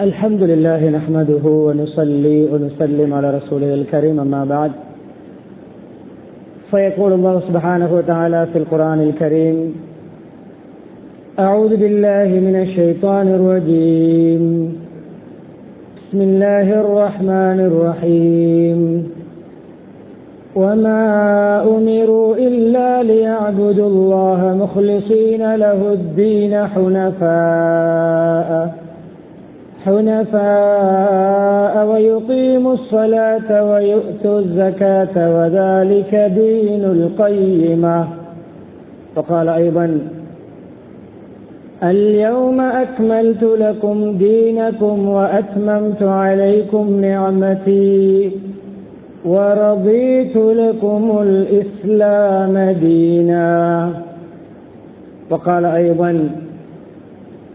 الحمد لله نحمده ونصلي ونسلم على رسوله الكريم أما بعد. فيقول الله سبحانه وتعالى في القرآن الكريم أعوذ بالله من الشيطان الرجيم. بسم الله الرحمن الرحيم. وما أمروا إلا ليعبدوا الله مخلصين له الدين حنفاء. حنفاء ويقيموا الصلاة ويؤتوا الزكاة وذلك دين القيمة. وقال أيضا اليوم أكملت لكم دينكم وأتممت عليكم نعمتي ورضيت لكم الإسلام دينا. وقال أيضا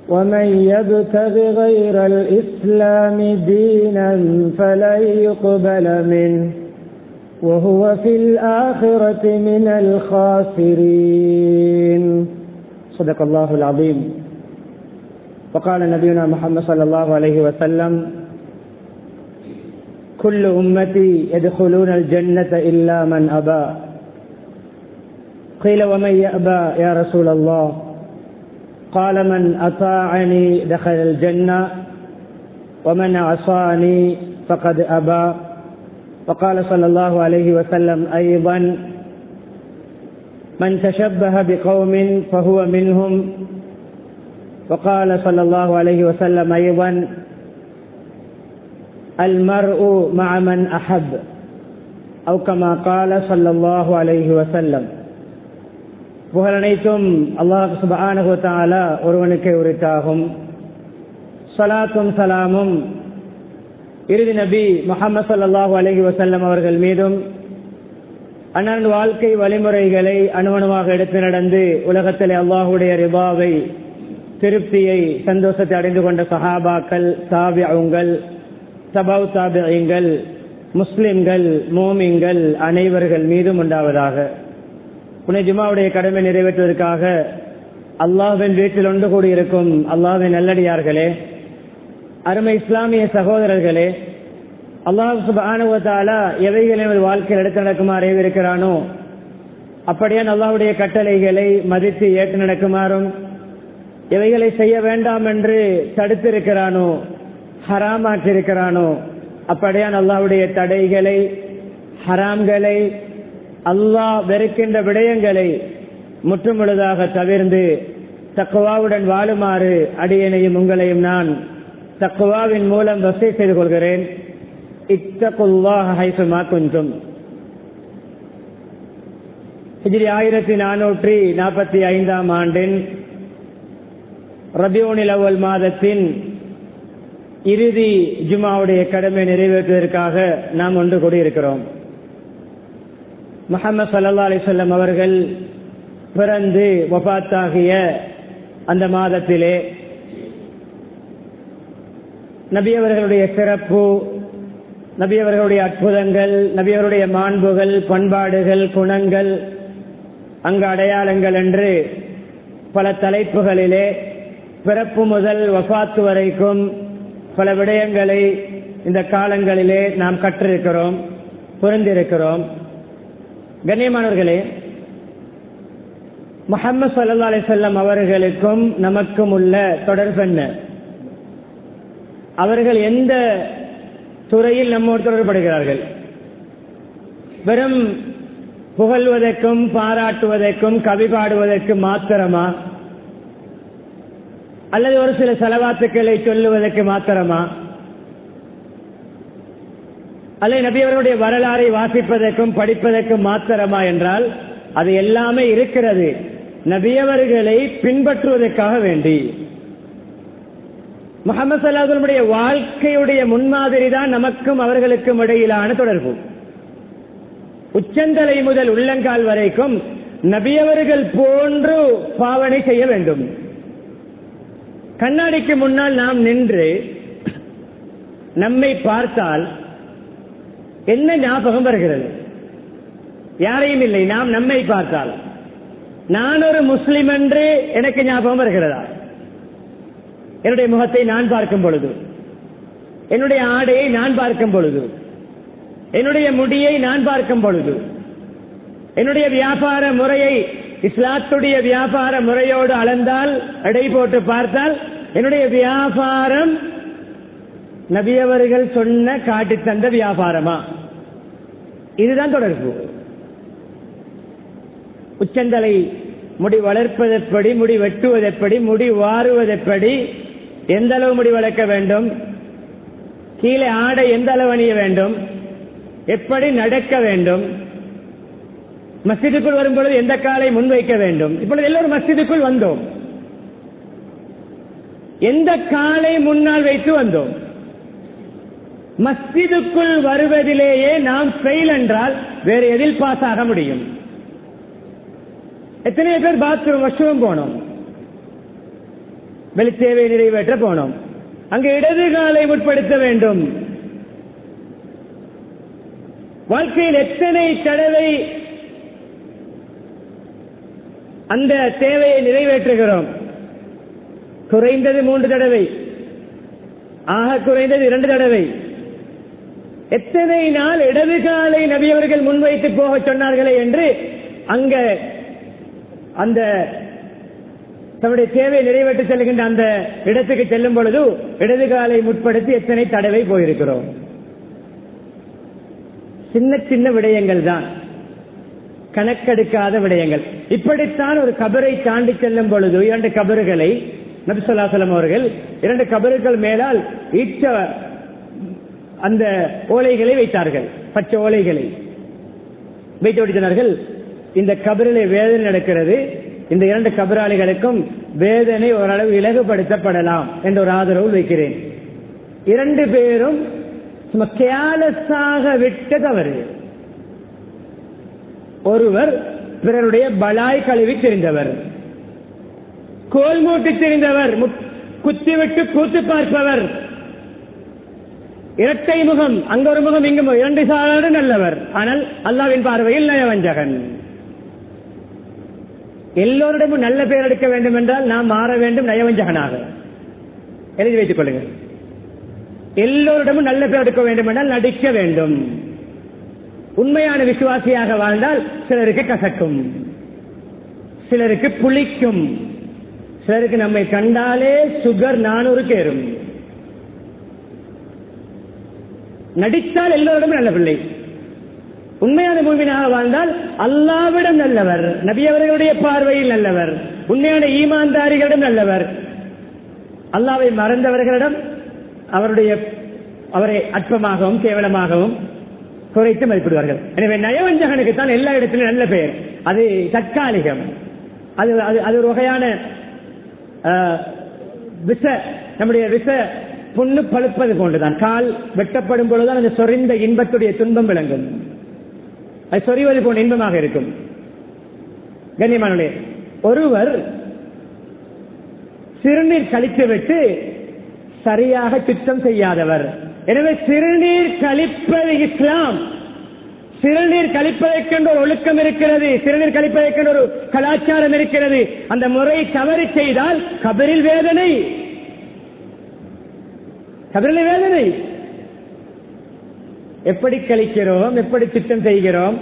ومن يبتغ غير الإسلام دينا فلن يقبل منه وهو في الآخرة من الخاسرين. صدق الله العظيم. وقال نبينا محمد صلى الله عليه وسلم كل أمتي يدخلون الجنة إلا من أبى. قيل ومن يأبى يا رسول الله؟ قال من أطاعني دخل الجنة ومن عصاني فقد أبى. وقال صلى الله عليه وسلم أيضا من تشبه بقوم فهو منهم. وقال صلى الله عليه وسلم أيضا المرء مع من أحب أو كما قال صلى الله عليه وسلم. புகழனைத்தும் அல்லாஹ் சுபானுகுத்தாலா ஒருவனுக்கு உரித்தாகும். சலாத்தும் சலாமும் இறுதி நபி முகமது சல்லாஹூ அலஹி வசல்லம் அவர்கள் மீதும் அண்ணன் வாழ்க்கை வழிமுறைகளை அணுவணுவாக எடுத்து நடந்து உலகத்தில் அல்லாஹுடைய ரிபாவை திருப்தியை சந்தோஷத்தை அடைந்து கொண்ட சஹாபாக்கள் தாபியங்கள் சபாவ் தாபியங்கள் முஸ்லிம்கள் மோமிங்கள் அனைவர்கள் மீதும் உண்டாவதாக. உன்னை ஜுமாவுடைய கடமை நிறைவேற்றுவதற்காக அல்லாவின் வீட்டில் ஒன்று கூடியிருக்கும் அல்லாவின் நல்லடியார்களே அருமை இஸ்லாமிய சகோதரர்களே அல்லாஹ் சுபானுவத்தாலா எவைகள் வாழ்க்கையில் எடுத்து நடக்குமாறு இருக்கிறானோ அப்படியே அல்லாஹுடைய கட்டளைகளை மதித்து ஏற்று நடக்குமாறும் எவைகளை செய்ய வேண்டாம் என்று தடுத்திருக்கிறானோ ஹராமாக்கியிருக்கிறானோ அப்படியான் அல்லாஹுடைய தடைகளை ஹராம்களை அல்லாஹ் வெறுக்கின்ற விடயங்களை முற்றுமுழுதாக தவிர்ந்து தக்குவாவுடன் வாழுமாறு அடியனையும் உங்களையும் நான் தக்குவாவின் மூலம் வசதி செய்து கொள்கிறேன். இத்தகுல்லாஹைசுமா இதில் ஆயிரத்தி நானூற்றி நாற்பத்தி ஐந்தாம் ஆண்டின் ரபியோனில் அவல் மாதத்தின் இறுதி ஜுமாவுடைய கடமை நிறைவேற்றுவதற்காக நாம் ஒன்று கூடியிருக்கிறோம். முகமது சல்லா அலிசல்லம் அவர்கள் பிறந்து வபாத்தாகிய அந்த மாதத்திலே நபியவர்களுடைய சிறப்பு நபியவர்களுடைய அற்புதங்கள் நபியவருடைய மாண்புகள் பண்பாடுகள் குணங்கள் அங்கு அடையாளங்கள் என்று பல தலைப்புகளிலே பிறப்பு முதல் வபாத்து வரைக்கும் பல விடயங்களை இந்த காலங்களிலே நாம் கற்றிருக்கிறோம் புரிந்திருக்கிறோம். கண்ணியமானவர்களே முகமது சல்லா அலிசல்லம் அவர்களுக்கும் நமக்கும் உள்ள தொடர்பு என்ன? அவர்கள் எந்த துறையில் நம்மோடு தொடர்படுகிறார்கள் வெறும் புகழ்வதற்கும் பாராட்டுவதற்கும் கவி பாடுவதற்கு மாத்திரமா? அல்லது ஒரு சில செலவாத்துக்களை சொல்லுவதற்கு மாத்திரமா? அல்லது நபி அவர்களுடைய வரலாறை வாசிப்பதற்கும் படிப்பதற்கும் மாத்திரமா என்றால் அது எல்லாமே இருக்கிறது. நபியவர்களை பின்பற்றுவதற்காக வேண்டி. முகமது சல்லாஹனுடைய வாழ்க்கையுடைய முன்மாதிரி தான் நமக்கும் அவர்களுக்கும் இடையிலான தொடர்பு. உச்சந்தலை முதல் உள்ளங்கால் வரைக்கும் நபியவர்கள் போன்று பாவனை செய்ய வேண்டும். கண்ணாடிக்கு முன்னால் நாம் நின்று நம்மை பார்த்தால் என்ன ஞாபகம் வருகிறது? யாரையும் இல்லை. நாம் நம்மை பார்த்தால். நான் ஒரு முஸ்லிம் என்று எனக்கு ஞாபகம் வருகிறதா? என்னுடைய முகத்தை நான் பார்க்கும் பொழுது. என்னுடைய ஆடையை நான் பார்க்கும் பொழுது. என்னுடைய முடியை நான் பார்க்கும் பொழுது. என்னுடைய வியாபார முறையை இஸ்லாத்துடைய வியாபார முறையோடு அளந்தால் எடை போட்டு பார்த்தால் என்னுடைய வியாபாரம் நபியவர்கள் சொன்ன காட்டி தந்த வியாபாரமா? இதுதான் தொடர்பு. உச்சந்தலை முடி வளர்ப்பதெப்படி முடி வெட்டுவதெப்படி முடி வாருவதெப்படி எந்த அளவு முடி வளர்க்க வேண்டும்? கீழே ஆடை எந்த அளவு அணிய வேண்டும்? எப்படி நடக்க வேண்டும்? மஸ்ஜிதுக்குள் வரும்பொழுது எந்த காலை முன்வைக்க வேண்டும்? இப்பொழுது எல்லோரும் மஸ்ஜிதுக்குள் வந்தோம். எந்த காலை முன்னால் வைத்து வந்தோம்? மஸ்ஜிதுக்குள் வருவதிலேயே நாம் ஃபெயில் என்றால் வேறு எதில் பாஸ் ஆக முடியும்? எத்தனை பேர் பாத்ரூம் வாஷ்ரூம் போனோம். வெளிச்சேவை நிறைவேற்ற போனோம். அங்கு இடது காலை முற்படுத்த வேண்டும். வாழ்க்கையில் எத்தனை தடவை அந்த தேவையை நிறைவேற்றுகிறோம்? குறைந்தது மூன்று தடவை. ஆக குறைந்தது இரண்டு தடவை. எத்தனை நாள் இடது காலை நபியவர்கள் முன்வைத்து போக சொன்னார்களே என்று அங்க அந்த தன்னுடைய தேவை நிறைவேற்றி செல்கின்ற அந்த இடத்துக்கு செல்லும் பொழுது இடது காலை முற்படுத்தி எத்தனை தடவை போயிருக்கிறோம்? சின்ன சின்ன விடயங்கள் தான். கணக்கெடுக்காத விடயங்கள். இப்படித்தான் ஒரு கபரை தாண்டி செல்லும் பொழுது இரண்டு கபறுகளை நபிசுல்லாசலம் அவர்கள் இரண்டு கபறுகள் மேலால் ஈச்ச அந்த ஓலைகளை வைத்தார்கள். பச்சை ஓலைகளை. வைத்து ஓடித்தனார்கள் இந்த கபரிலே வேதனை நடக்கிறது இந்த இரண்டு கபராளிகளுக்கும் வேதனை ஓரளவு இலகுபடுத்தப்படலாம் என்ற ஒரு ஆதரவு வைக்கிறேன். இரண்டு பேரும் கேலஸாக விட்ட தவறு ஒருவர் பிறருடைய பலாய் கழுவி தெரிந்தவர். கோல் மூட்டி தெரிந்தவர். குத்திவிட்டு கூத்து பார்ப்பவர். இரட்டை முகம் அங்க ஒரு முகம் இங்கு இரண்டு சாரோடு நல்லவர். ஆனால் அல்லாவின் பார்வையில் நயவஞ்சகன் எல்லோரிடமும் நல்ல பெயர் எடுக்க வேண்டும் என்றால் நாம் மாற வேண்டும் நயவஞ்சகனாக எழுதி வைத்துக் கொள்ளுங்கள். எல்லோரிடமும் நல்ல பெயர் எடுக்க வேண்டும் என்றால் நடிக்க வேண்டும். உண்மையான விசுவாசியாக வாழ்ந்தால் சிலருக்கு கசக்கும். சிலருக்கு புளிக்கும். சிலருக்கு நம்மை கண்டாலே சுகர் நானூறு கேரும். நடித்தால் எல்லோரிடமும் நல்ல பிள்ளை. உண்மையான மூமினாக வாழ்ந்தால் அல்லாவிடம் நல்லவர் நபி அவர்களுடைய பார்வையில் நல்லவர் உண்மையான ஈமான்தாரிகளிடம் நல்லவர். அல்லாவை மறந்தவர்களிடம் அவருடைய அவரை அற்பமாகவும் கேவலமாகவும் குறைத்து மதிப்பிடுவார்கள். எனவே நயவஞ்சகனுக்கு தான் எல்லா இடத்திலும் நல்ல பெயர். அது தற்காலிகம். அது அது ஒரு வகையான விச நம்முடைய விச புண்ணு பழுப்பது போன்றுதான் கால் வெட்டப்படும் பொழுதுதான் அந்த சொறிந்த இன்பத்துடைய துன்பம் விளங்கும். அது சொறிவது போன்ற இன்பமாக இருக்கும். கண்ணியமானே ஒருவர் சிறுநீர் கழித்துவிட்டு சரியாக சுத்தம் செய்யாதவர். எனவே சிறுநீர் கழிப்பது இஸ்லாம். சிறுநீர் கழிப்பதற்கென்ற ஒரு ஒழுக்கம் இருக்கிறது. சிறுநீர் கழிப்பதற்கென்ற ஒரு கலாச்சாரம் இருக்கிறது. அந்த முறை தவறு செய்தால் கபரில் வேதனை. கபரில் வேதனை எப்படி கழிக்கிறோம்? எப்படி திட்டம் செய்கிறோம்?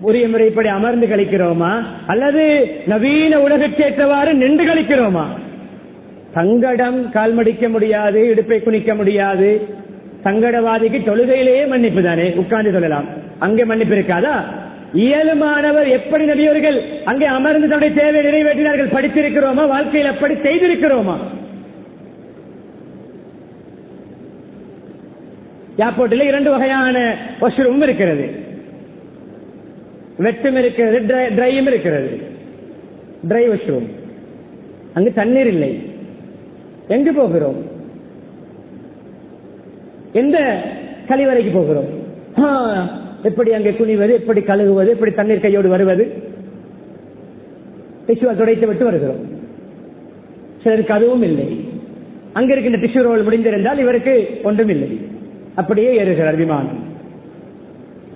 உரிய முறைப்படி அமர்ந்து கழிக்கிறோமா? அல்லது நவீன உலகக்கேற்றவாறு நின்று கழிக்கிறோமா? சங்கடம் கால் மடிக்க முடியாது இடுப்பை குனிக்க முடியாது. சங்கடவாதிக்கு தொழுகையிலேயே மன்னிப்பு தானே? உட்கார்ந்து சொல்லலாம். அங்கே மன்னிப்பு இருக்காதா? இயலுமானவர் எப்படி நபியவர்கள் அங்கே அமர்ந்து தன்னுடைய தேவை நிறைவேற்றினார்கள்? படித்திருக்கிறோமா? வாழ்க்கையில் அப்படி செய்திருக்கிறோமா? ஏர்போர்ட்டில் இரண்டு வகையான வாஷ்ரூம் இருக்கிறது. வெட்டும் இருக்கிறது ட்ரையும் இருக்கிறது. ட்ரை வாஷ்ரூம் அங்கு தண்ணீர் இல்லை. எங்கு போகிறோம்? எந்த கழிவறைக்கு போகிறோம்? எப்படி அங்கே குனிவது எப்படி கழுகுவது எப்படி தண்ணீர் கையோடு வருவது? டிஷ்யூ துடைத்து விட்டு வருகிறோம். சிலருக்கு அதுவும் இல்லை. அங்க இருக்கின்ற டிஷ்யூ ரோல் முடிந்திருந்தால் இவருக்கு ஒன்றும் இல்லை. அப்படியே ஏறுகிறார் விமானம்.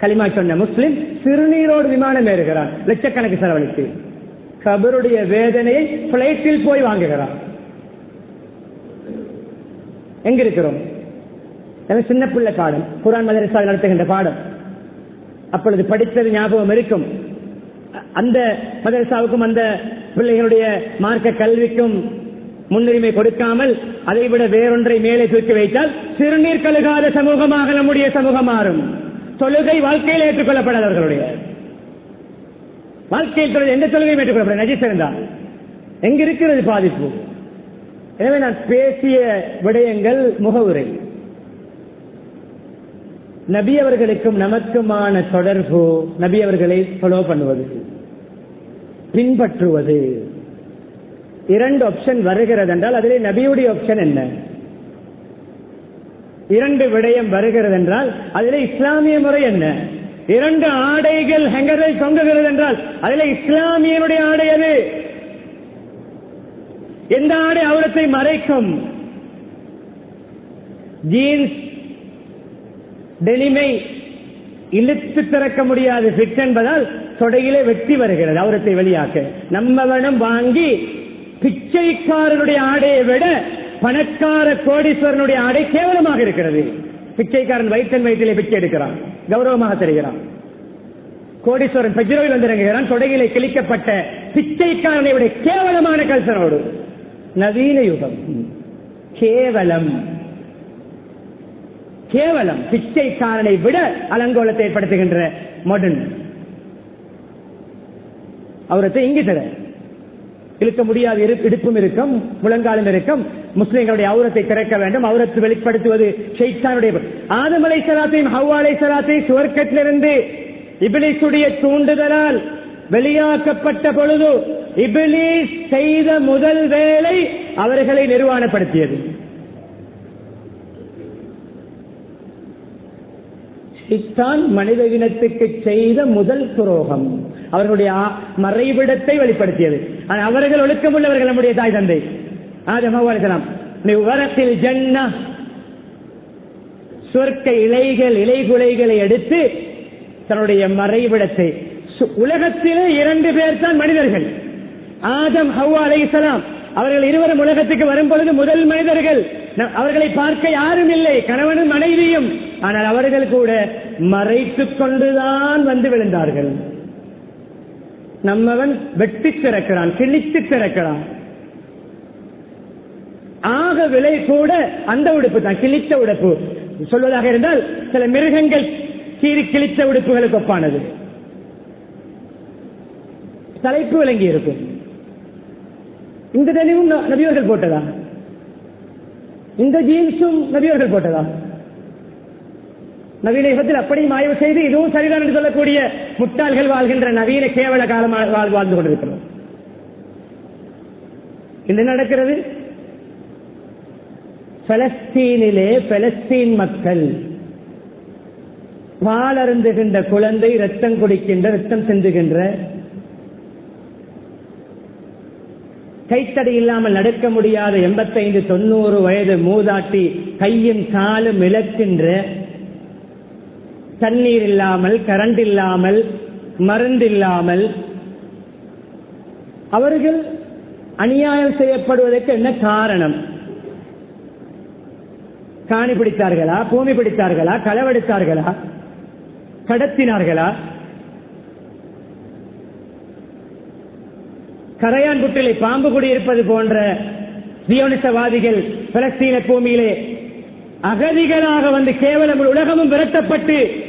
களிமா சொன்ன முஸ்லிம் சிறுநீரோடு விமானம் ஏறுகிறார் லட்சக்கணக்கு செலவழித்து. கபருடைய வேதனையை பிளைட்டில் போய் வாங்குகிறார் எங்க இருக்கிறோம் எனக்கு சின்ன பிள்ளை பாடம். குரான் மதரசாவில் நடத்துகின்ற பாடம். அப்பொழுது படித்தது ஞாபகம் இருக்கும். அந்த மதரசாவுக்கும் அந்த பிள்ளைகளுடைய மார்க்க கல்விக்கும் முன்னுரிமை கொடுக்காமல் அதை விட வேறொன்றை மேலே தூக்கி வைத்தால் சிறுநீர் கழுகாத சமூகமாக நம்முடைய சமூகம் மாறும். தொழுகை வாழ்க்கையில் ஏற்றுக்கொள்ளப்படாதவர்களுடைய. வாழ்க்கையில் எந்த தொழுகையும் ஏற்றுக்கொள்ளப்பட நஜிஸ் எங்க இருக்கிறது பாதிப்பு? எனவே நான் பேசிய விடயங்கள் முகவுரை. நபி அவர்களுக்கும் நமக்குமான தொடர்பு நபி அவர்களை ஃபாலோ பண்ணுவது பின்பற்றுவது. இரண்டு ஆப்ஷன் வருகிறது என்றால் அதிலே நபியுடைய ஆப்ஷன் என்ன? இரண்டு விடயம் வருகிறது என்றால் அதிலே இஸ்லாமிய முறை என்ன? இரண்டு ஆடைகள் ஹெங்கரை தொங்குகிறது என்றால் அதில் இஸ்லாமியனுடைய ஆடை அது எந்த ஆடை அவுரத்தை மறைக்கும்? ஜீன்ஸ் டெனிமை இழுத்து திறக்க முடியாது ஃபிட் என்பதால் தொடையிலே வெட்டி வருகிறது அவுரத்தை வெளியாக்க. நம்மவனும் வாங்கி பிச்சைக்காரனுடைய ஆடையை விட பணக்கார கோடீஸ்வரனுடைய ஆடை கேவலமாக இருக்கிறது. பிச்சைக்காரன் வயிற்றன் வயிற்றிலே பிச்சை எடுக்கிறான். கௌரவமாக தெரிகிறான். கோடீஸ்வரன் பெஜ்ரோவில் வந்திறங்குகிறான். தொடையிலே கிழிக்கப்பட்ட பிச்சைக்காரனை விட கேவலமான கல்சனோடு. நவீன யுகம். கேவலம். கேவலம். பிச்சைக்காரனை விட அலங்கோலத்தை ஏற்படுத்துகின்ற மாடர்ன் அவரத்தை இங்கு தர இழுக்க முடியாத இடுப்பும் இருக்கும் முழங்காலும் இருக்கும். முஸ்லிம்களுடைய அவுரத்தை திறக்க வேண்டும் அவுரத்து வெளிப்படுத்துவது ஷெய்தானுடைய ஆதமலை சலாத்தையும் ஹவ்வாலை சலாத்தையும் சுவர்க்கத்திலிருந்து இபிலிசுடைய தூண்டுதலால் வெளியாக்கப்பட்ட பொழுது இபிலிஸ் செய்த முதல் வேலை அவர்களை நிர்வாணப்படுத்தியது. மனித இனத்துக்கு செய்த முதல் துரோகம். அவர்களுடைய மறைவிடத்தை வெளிப்படுத்தியது. அவர்கள் ஒழுக்கமுள்ளவர்கள் நம்முடைய தாய் தந்தை. ஆதமலாம் வரத்தில் ஜன்ன சொர்க்க இலைகள் இலைகுலைகளை எடுத்து தன்னுடைய மறைவிடத்தை. உலகத்திலே இரண்டு பேர் தான் மனிதர்கள். ஆதம் ஹவ்வா அலைசலாம் அவர்கள் இருவரும் உலகத்துக்கு வரும் பொழுது முதல் மனிதர்கள். அவர்களை பார்க்க யாரும் இல்லை. கணவனும் மனைவியும். ஆனால் அவர்கள் கூட மறைத்துக் கொண்டுதான் வந்து விழுந்தார்கள். நம்மவன் வெட்டி திறக்கிறான் கிழித்து திறக்கிறான். ஆக விலை கூட அந்த உடுப்பு தான் கிழித்த உடுப்பு. சொல்வதாக இருந்தால் சில மிருகங்கள் கீறி கிழித்த உடுப்புகளுக்கு ஒப்பானது. தலைப்பு விளங்கி இருக்கும் இந்த தெளிவும் நபியவர்கள் போட்டதா? இந்த ஜீன்ஸும் நபியவர்கள் போட்டதா? நவீன யுகத்தில் அப்படியும் ஆய்வு செய்து இதுவும் சரிதான் என்று சொல்லக்கூடிய முட்டாள்கள் வாழ்கின்ற நவீன கேவல காலமாக வாழ்ந்து கொண்டிருக்கிறோம். என்ன நடக்கிறது? பலஸ்தீனிலே பலஸ்தீன் மக்கள் பால் அருந்துகின்ற குழந்தை ரத்தம் குடிக்கின்ற ரத்தம் சிந்துகின்ற கைத்தடி இல்லாமல் நடக்க முடியாத எண்பத்தைந்து தொண்ணூறு வயது மூதாட்டி கையும் காலும் இழக்கின்ற தண்ணீர் இல்லாமல் கரண்ட் இல்லாமல் மருந்து இல்லாமல் அவர்கள் அநியாயம் செய்யப்படுவதற்கு என்ன காரணம்? காணி பிடித்தார்களா? பூமி பிடித்தார்களா? களவெடுத்தார்களா? கடத்தினார்களா? கரையான் புட்டிலை பாம்பு குடியிருப்பது போன்ற தியோனிசவாதிகள் பலஸ்தீன பூமியிலே அகதிகளாக வந்து கேவலம் உலகமும் விரட்டப்பட்டு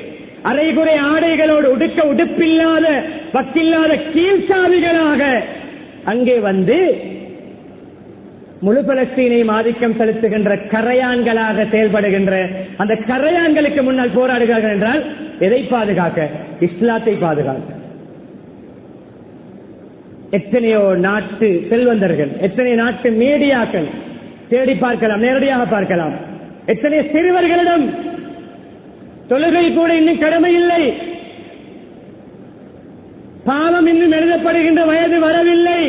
அரைகுறை ஆடைகளோடு உடுக்க உடுப்பில்லாத பக்கில்லாத கீழ்சாதிகளாக அங்கே வந்து முழு பலஸ்தீனையும் ஆதிக்கம் செலுத்துகின்ற கரையான்களாக செயல்படுகின்ற அந்த கரையான்களுக்கு முன்னால் போராடுகிறார்கள் என்றால் எதை பாதுகாக்க? இஸ்லாத்தை பாதுகாக்க. எத்தனையோ நாட்டு செல்வந்தர்கள் எத்தனையோ நாட்டு மீடியாக்கள் தேடி பார்க்கலாம் நேரடியாக பார்க்கலாம். எத்தனை சிறுவர்களிடம் தொழுகை கூட இன்னும் கடமை இல்லை. பாவம் இன்னும் எழுதப்படுகின்ற வயது வரவில்லை.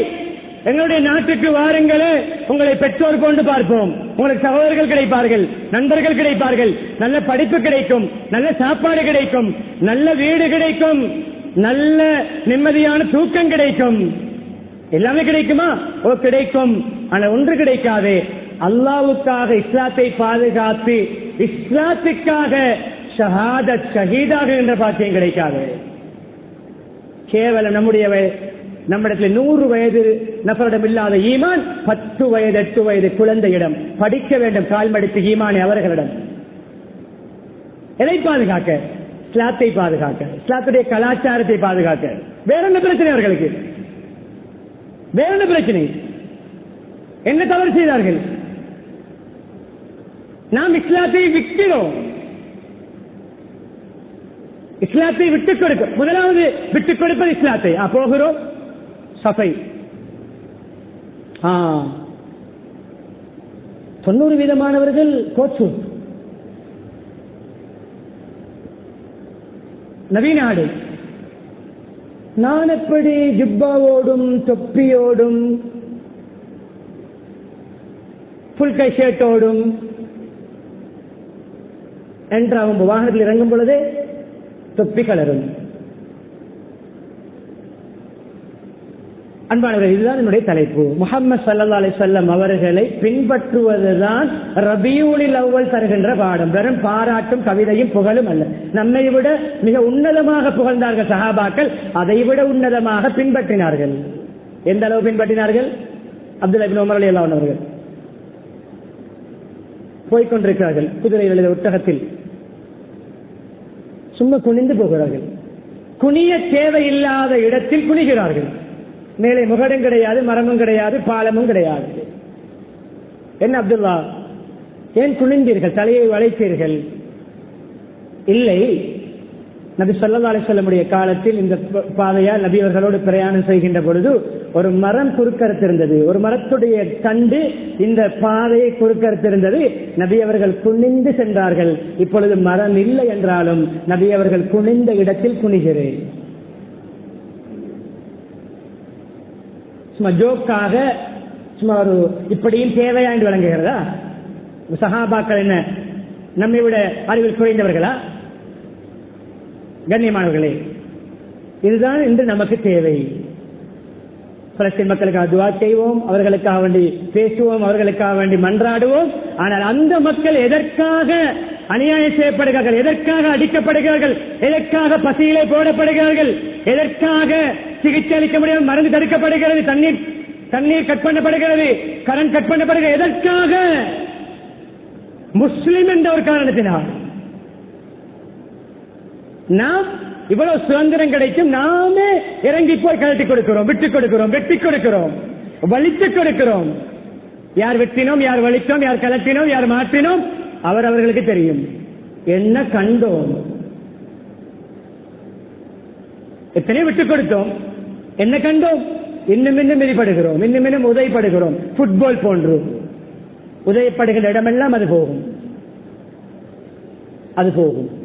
எங்களுடைய நாட்டுக்கு வாருங்களே உங்களை பெற்றோர் கொண்டு பார்ப்போம். உங்களுக்கு சகோதரர்கள் கிடைப்பார்கள் நண்பர்கள் கிடைப்பார்கள் நல்ல படிப்பு கிடைக்கும் நல்ல சாப்பாடு கிடைக்கும் நல்ல வீடு கிடைக்கும் நல்ல நிம்மதியான தூக்கம் கிடைக்கும். எல்லாமே கிடைக்குமா? ஓ கிடைக்கும். ஆனா ஒன்று கிடைக்காது. அல்லாவுக்காக இஸ்லாத்தை பாதுகாத்து இஸ்லாத்துக்காக ஷஹாதத் என்ற பாக்கியம் கிடைக்காது. கேவலம் நம்முடைய நம்மிடத்தில் நூறு வயது நபரிடம் இல்லாத ஈமான் பத்து வயது எட்டு வயது குழந்தையிடம் படிக்க வேண்டும் கால்மடித்து ஈமானை அவர்களிடம். எதை பாதுகாக்க? ஸ்லாத்தை பாதுகாக்க. ஸ்லாத்துடைய கலாச்சாரத்தை பாதுகாக்க. வேற என்ன பிரச்சனை அவர்களுக்கு? வேற என்ன பிரச்சனை? என்ன தவறு செய்தார்கள்? நாம் இஸ்லாத்தை விற்கிறோம். இஸ்லாத்தை விட்டுக் கொடுக்க முதலாவது விட்டுக் கொடுப்பது இஸ்லாத்தை போகிறோம் சஃபை தொண்ணூறு வீதமானவர்கள் கோச்சு நவீன ஆடை நான் எப்படி ஜிப்பாவோடும் தொப்பியோடும் புல் கை ஷர்ட்டோடும் வாகனத்தில் இறங்கும் பொழுது தொப்பிகளரும். அன்பானவர்கள் இதுதான் என்னுடைய தலைப்பு. முகமது சல்லா அலிசல்லம் அவர்களை பின்பற்றுவதுதான் ரபியூலில் அவ்வல் தருகின்ற பாடம். வெறும் பாராட்டும் கவிதையும் புகழும் அல்ல. நம்மை விட மிக உன்னதமாக புகழ்ந்தார்கள் சஹாபாக்கள் அதை விட உன்னதமாக பின்பற்றினார்கள். எந்த அளவு பின்பற்றினார்கள்? அப்துல் அபின் உமர் அலி அல்லாஹ் அவர்கள். போய்கொண்டிருக்கிறார்கள் குதிரை எழுத ஒட்டகத்தில் சும்மா குனிந்து போகிறார்கள். குனிய தேவையில்லாத இடத்தில் குனிகிறார்கள். மேலே முகடும் கிடையாது மரமும் கிடையாது பாலமும் கிடையாது. என்ன அப்துல்லா? ஏன் குனிந்தீர்கள்? தலையை வளைத்தீர்கள்? இல்லை. நபி சொல்லா அலிசல்லமுடைய காலத்தில் இந்த பாதையால் நபி அவர்களோடு பிரயாணம் செய்கின்ற பொழுது ஒரு மரம் குறுக்கறுத்திருந்தது. ஒரு மரத்துடைய தண்டு இந்த பாதையை குறுக்கறுத்திருந்தது. நபி அவர்கள் குனிந்து சென்றார்கள். இப்பொழுது மரம் இல்லை என்றாலும் நபி அவர்கள் குனிந்த இடத்தில் குனிகிறேன். சும்மா ஜோக்காக சும்மா ஒரு இப்படியும் தேவையா என்று வழங்குகிறதா சஹாபாக்கள் என்ன? நம்மை விட அறிவில் குறைந்தவர்களா? கண்ணியமானவர்களே இதுதான் இன்று நமக்கு தேவை. பலஸ்தீன் மக்களுக்காக துவா செய்வோம் அவர்களுக்காக வேண்டி பேசுவோம் அவர்களுக்காக வேண்டி மன்றாடுவோம். ஆனால் அந்த மக்கள் எதற்காக அநியாயம் செய்யப்படுகிறார்கள் எதற்காக அடிக்கப்படுகிறார்கள் எதற்காக பசியிலே போடப்படுகிறார்கள் எதற்காக சிகிச்சை அளிக்க முடியாமல் மருந்து தடுக்கப்படுகிறது தண்ணீர் தண்ணீர் கட் பண்ணப்படுகிறது கரண்ட் கட் பண்ணப்படுகிறது எதற்காக? முஸ்லிம் என்ற ஒரு காரணத்தினால். நாம் இவ்வளவு சுதந்திரம் கிடைக்கும் நாமே இறங்கி போய் கழட்டி கொடுக்கிறோம் விட்டு கொடுக்கிறோம் வெட்டி கொடுக்கிறோம் வலித்து கொடுக்கிறோம். யார் வெட்டினோம் யார் வலித்தோம் யார் கலட்டினோம் யார் மாற்றினோம் அவர் அவர்களுக்கு தெரியும். என்ன கண்டோம்? எத்தனையோ விட்டுக் கொடுத்தோம். என்ன கண்டோம்? இன்னும் இன்னும் வெளிப்படுகிறோம் இன்னும் இன்னும் உதவிப்படுகிறோம் புட்பால் போன்று. உதவிப்படுகிற இடமெல்லாம் அது போகும். அது போகும்.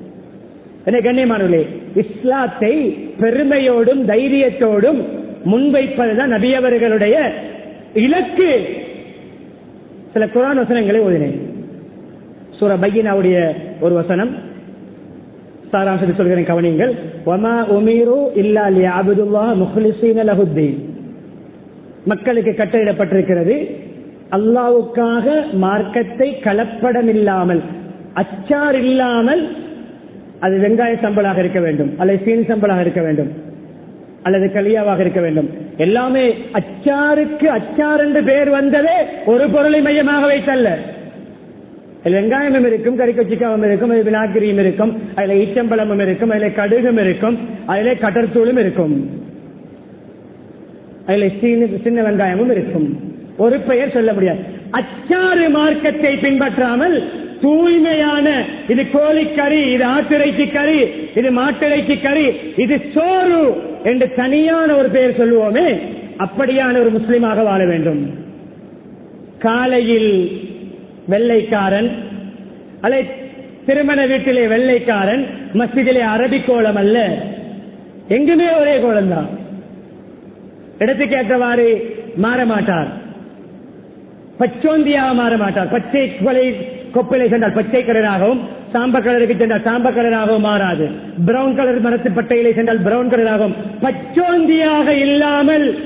கண்ணியமானவர்களே இஸ்லாத்தை பெருமையோடும் தைரியத்தோடும் முன்வைப்பதுதான் நபியவர்களுடைய இலக்கு. சில குரான் வசனங்களை ஓதினேன். சூர பையனாவுடைய ஒரு வசனம். சாராம்சத்தை சொல்கிறேன் கவனிங்கள் வமா உமீரு இல்லா அபுதுல்லா முஹ்லிசீன லஹுத்தீன். மக்களுக்கு கட்டளிடப்பட்டிருக்கிறது அல்லாவுக்காக மார்க்கத்தை கலப்படம் இல்லாமல் அச்சார் இல்லாமல் அது வெங்காய சம்பளாக இருக்க வேண்டும் அல்லது சீன் சம்பளாக இருக்க வேண்டும் அல்லது கலியாவாக இருக்க வேண்டும். எல்லாமே அச்சாருக்கு அச்சார் என்று பெயர் வந்ததே ஒரு பொருளை மையமாக வைத்தல்ல. வெங்காயமும் இருக்கும் கறிக்கச்சிக்காவும் இருக்கும் அதில் வினாக்கிரியும் இருக்கும் அதில் ஈச்சம்பழமும் இருக்கும் அதில் கடுகும் இருக்கும் அதில் கடற்தூளும் இருக்கும். அதில் சின்ன வெங்காயமும் இருக்கும். ஒரு பெயர் சொல்ல முடியாது. அச்சாறு மார்க்கத்தை பின்பற்றாமல் தூய்மையான இது கோழிக்கறி இது ஆட்டிறைச்சி கறி இது மாட்டிறைச்சி கறி இது சோறு என்று தனியான ஒரு பெயர் சொல்லுவோமே அப்படியான ஒரு முஸ்லீமாக வாழ வேண்டும். காலையில் வெள்ளைக்காரன் அல்ல திருமண வீட்டிலே வெள்ளைக்காரன் மஸ்ஜிதிலே அரபி கோலம் அல்ல. எங்குமே ஒரே கோலம் தான் இடத்துக்கு ஏற்றவாறு மாற மாட்டார். பச்சோந்தியாக மாற மாட்டார். பச்சை கொலை கொப்பிலை சென்றால் பச்சை கலராகவும் சாம்ப கலருக்கு சென்றால் சாம்ப கலராகவும் மாறாது. பிரவுன் கலர் மரத்து பட்டையிலே சென்றால் பிரவுன் கலராகவும் பச்சோந்தியாக இல்லாமல்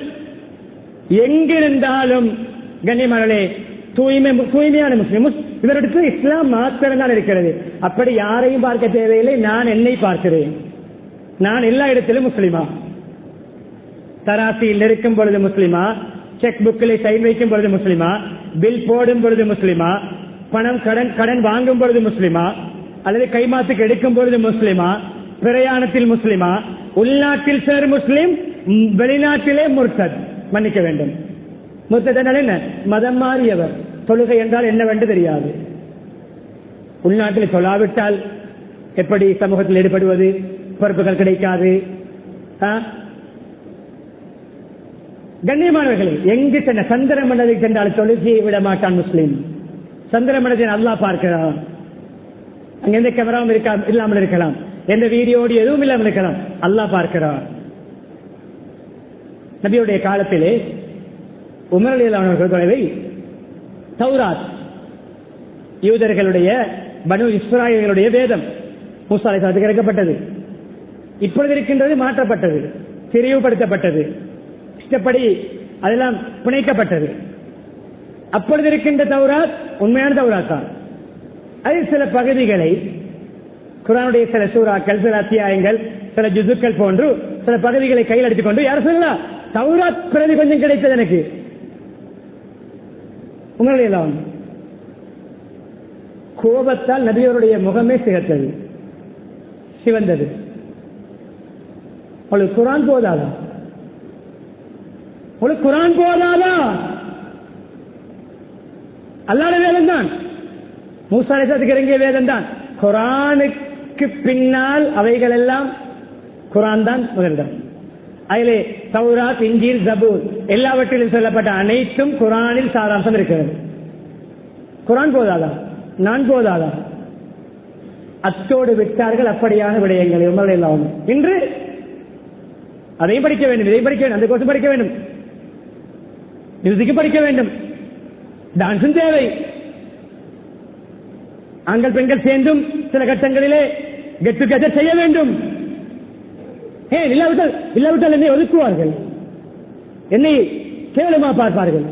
எங்கிருந்தாலும் கண்ணியமானே தூய்மை தூய்மையான முஸ்லிம் முஸ்- இஸ்லாம் மாத்திரம்தான் இருக்கிறது. அப்படி யாரையும் பார்க்க தேவையில்லை நான் என்னை பார்க்கிறேன். நான் எல்லா இடத்திலும் முஸ்லிமா. தராசியில் இருக்கும் பொழுது முஸ்லிமா செக் புக்கில் சைன் வைக்கும் பொழுது முஸ்லிமா பில் போடும் பொழுது முஸ்லிமா பணம் கடன் கடன் வாங்கும் பொழுது முஸ்லிமா? அல்லது கைமாத்துக்கு எடுக்கும் பொழுது முஸ்லிமா? பிரயாணத்தில் முஸ்லிமா? உள்நாட்டில் சேர் முஸ்லிம் வெளிநாட்டிலே முர்த்தத். மன்னிக்க வேண்டும். முர்த்தத் என்றால் என்ன? மதம் மாறியவர். தொழுகை என்றால் என்னவென்று தெரியாது. உள்நாட்டில் சொல்லாவிட்டால் எப்படி சமூகத்தில் ஈடுபடுவது? பொறுப்புகள் கிடைக்காது. ஆ? கண்ணியமானவர்களே எங்கு சென்ற சந்திர மண்டலத்தை சென்றால் தொழுகையை விட மாட்டான் முஸ்லீம். சந்திர மண்டலத்தை அல்லாஹ் பார்க்கிறான் அங்க எந்த கேமராவும் இருக்கா இல்லாமல் இருக்கலாம். எந்த வீடியோடு எதுவும் இல்லாமல் இருக்கலாம். அல்லாஹ் பார்க்கிறான் நபியுடைய காலத்திலே உமரலியலானவர்கள் தொலைவை சௌராத் யூதர்களுடைய பனு இஸ்ராயலுடைய வேதம் மூசாலை சாத்துக்கு இறக்கப்பட்டது. இப்பொழுது இருக்கின்றது மாற்றப்பட்டது திரிவுபடுத்தப்பட்டது இஷ்டப்படி அதெல்லாம் பிணைக்கப்பட்டது அப்பொழுது இருக்கின்ற தௌராத் உண்மையான தௌராத் தான். அது சில பகுதிகளை குரானுடைய சில சூறாக்கள் சில அத்தியாயங்கள் சில ஜுதுக்கள் போன்று சில பகுதிகளை கையில் எடுத்துக்கொண்டு யார் சொல்லலாம் தௌராத் பிரதி கொஞ்சம் கிடைத்தது எனக்கு. உங்களுடைய எல்லாம். கோபத்தால் நபியவருடைய முகமே சிகத்தது சிவந்தது. அவளுக்கு குரான் போதாதா? அவளுக்கு குரான் போதாதா? அல்லாத வேதம் தான் மூசாலேசத்துக்கு இறங்கிய வேதம் தான் குரானுக்கு பின்னால் அவைகள் எல்லாம் குரான் தான் முதலிடம். அதிலே சௌரா இஞ்சில் ஜபூர் எல்லாவற்றிலும் சொல்லப்பட்ட அனைத்தும் குரானில் சாராம்சம் இருக்கிறது. குரான் போதாதா? நான் போதாதா? அத்தோடு விட்டார்கள் அப்படியான விடயங்கள் உங்களுடைய இல்லாமல் இன்று அதையும் படிக்க வேண்டும் இதையும் படிக்க வேண்டும் அந்த கோர்ஸ் படிக்க வேண்டும். மியூசிக்கு படிக்க வேண்டும். டான்ஸும் தேவை. ஆண்கள் பெண்கள் சேர்ந்தும் சில கட்டங்களிலே கெட் டுகெதர் செய்ய வேண்டும். ஏன் இல்லாவிட்டால் இல்லாவிட்டால் என்னை ஒதுக்குவார்கள். என்னை கேவலமா பார்ப்பார்கள்.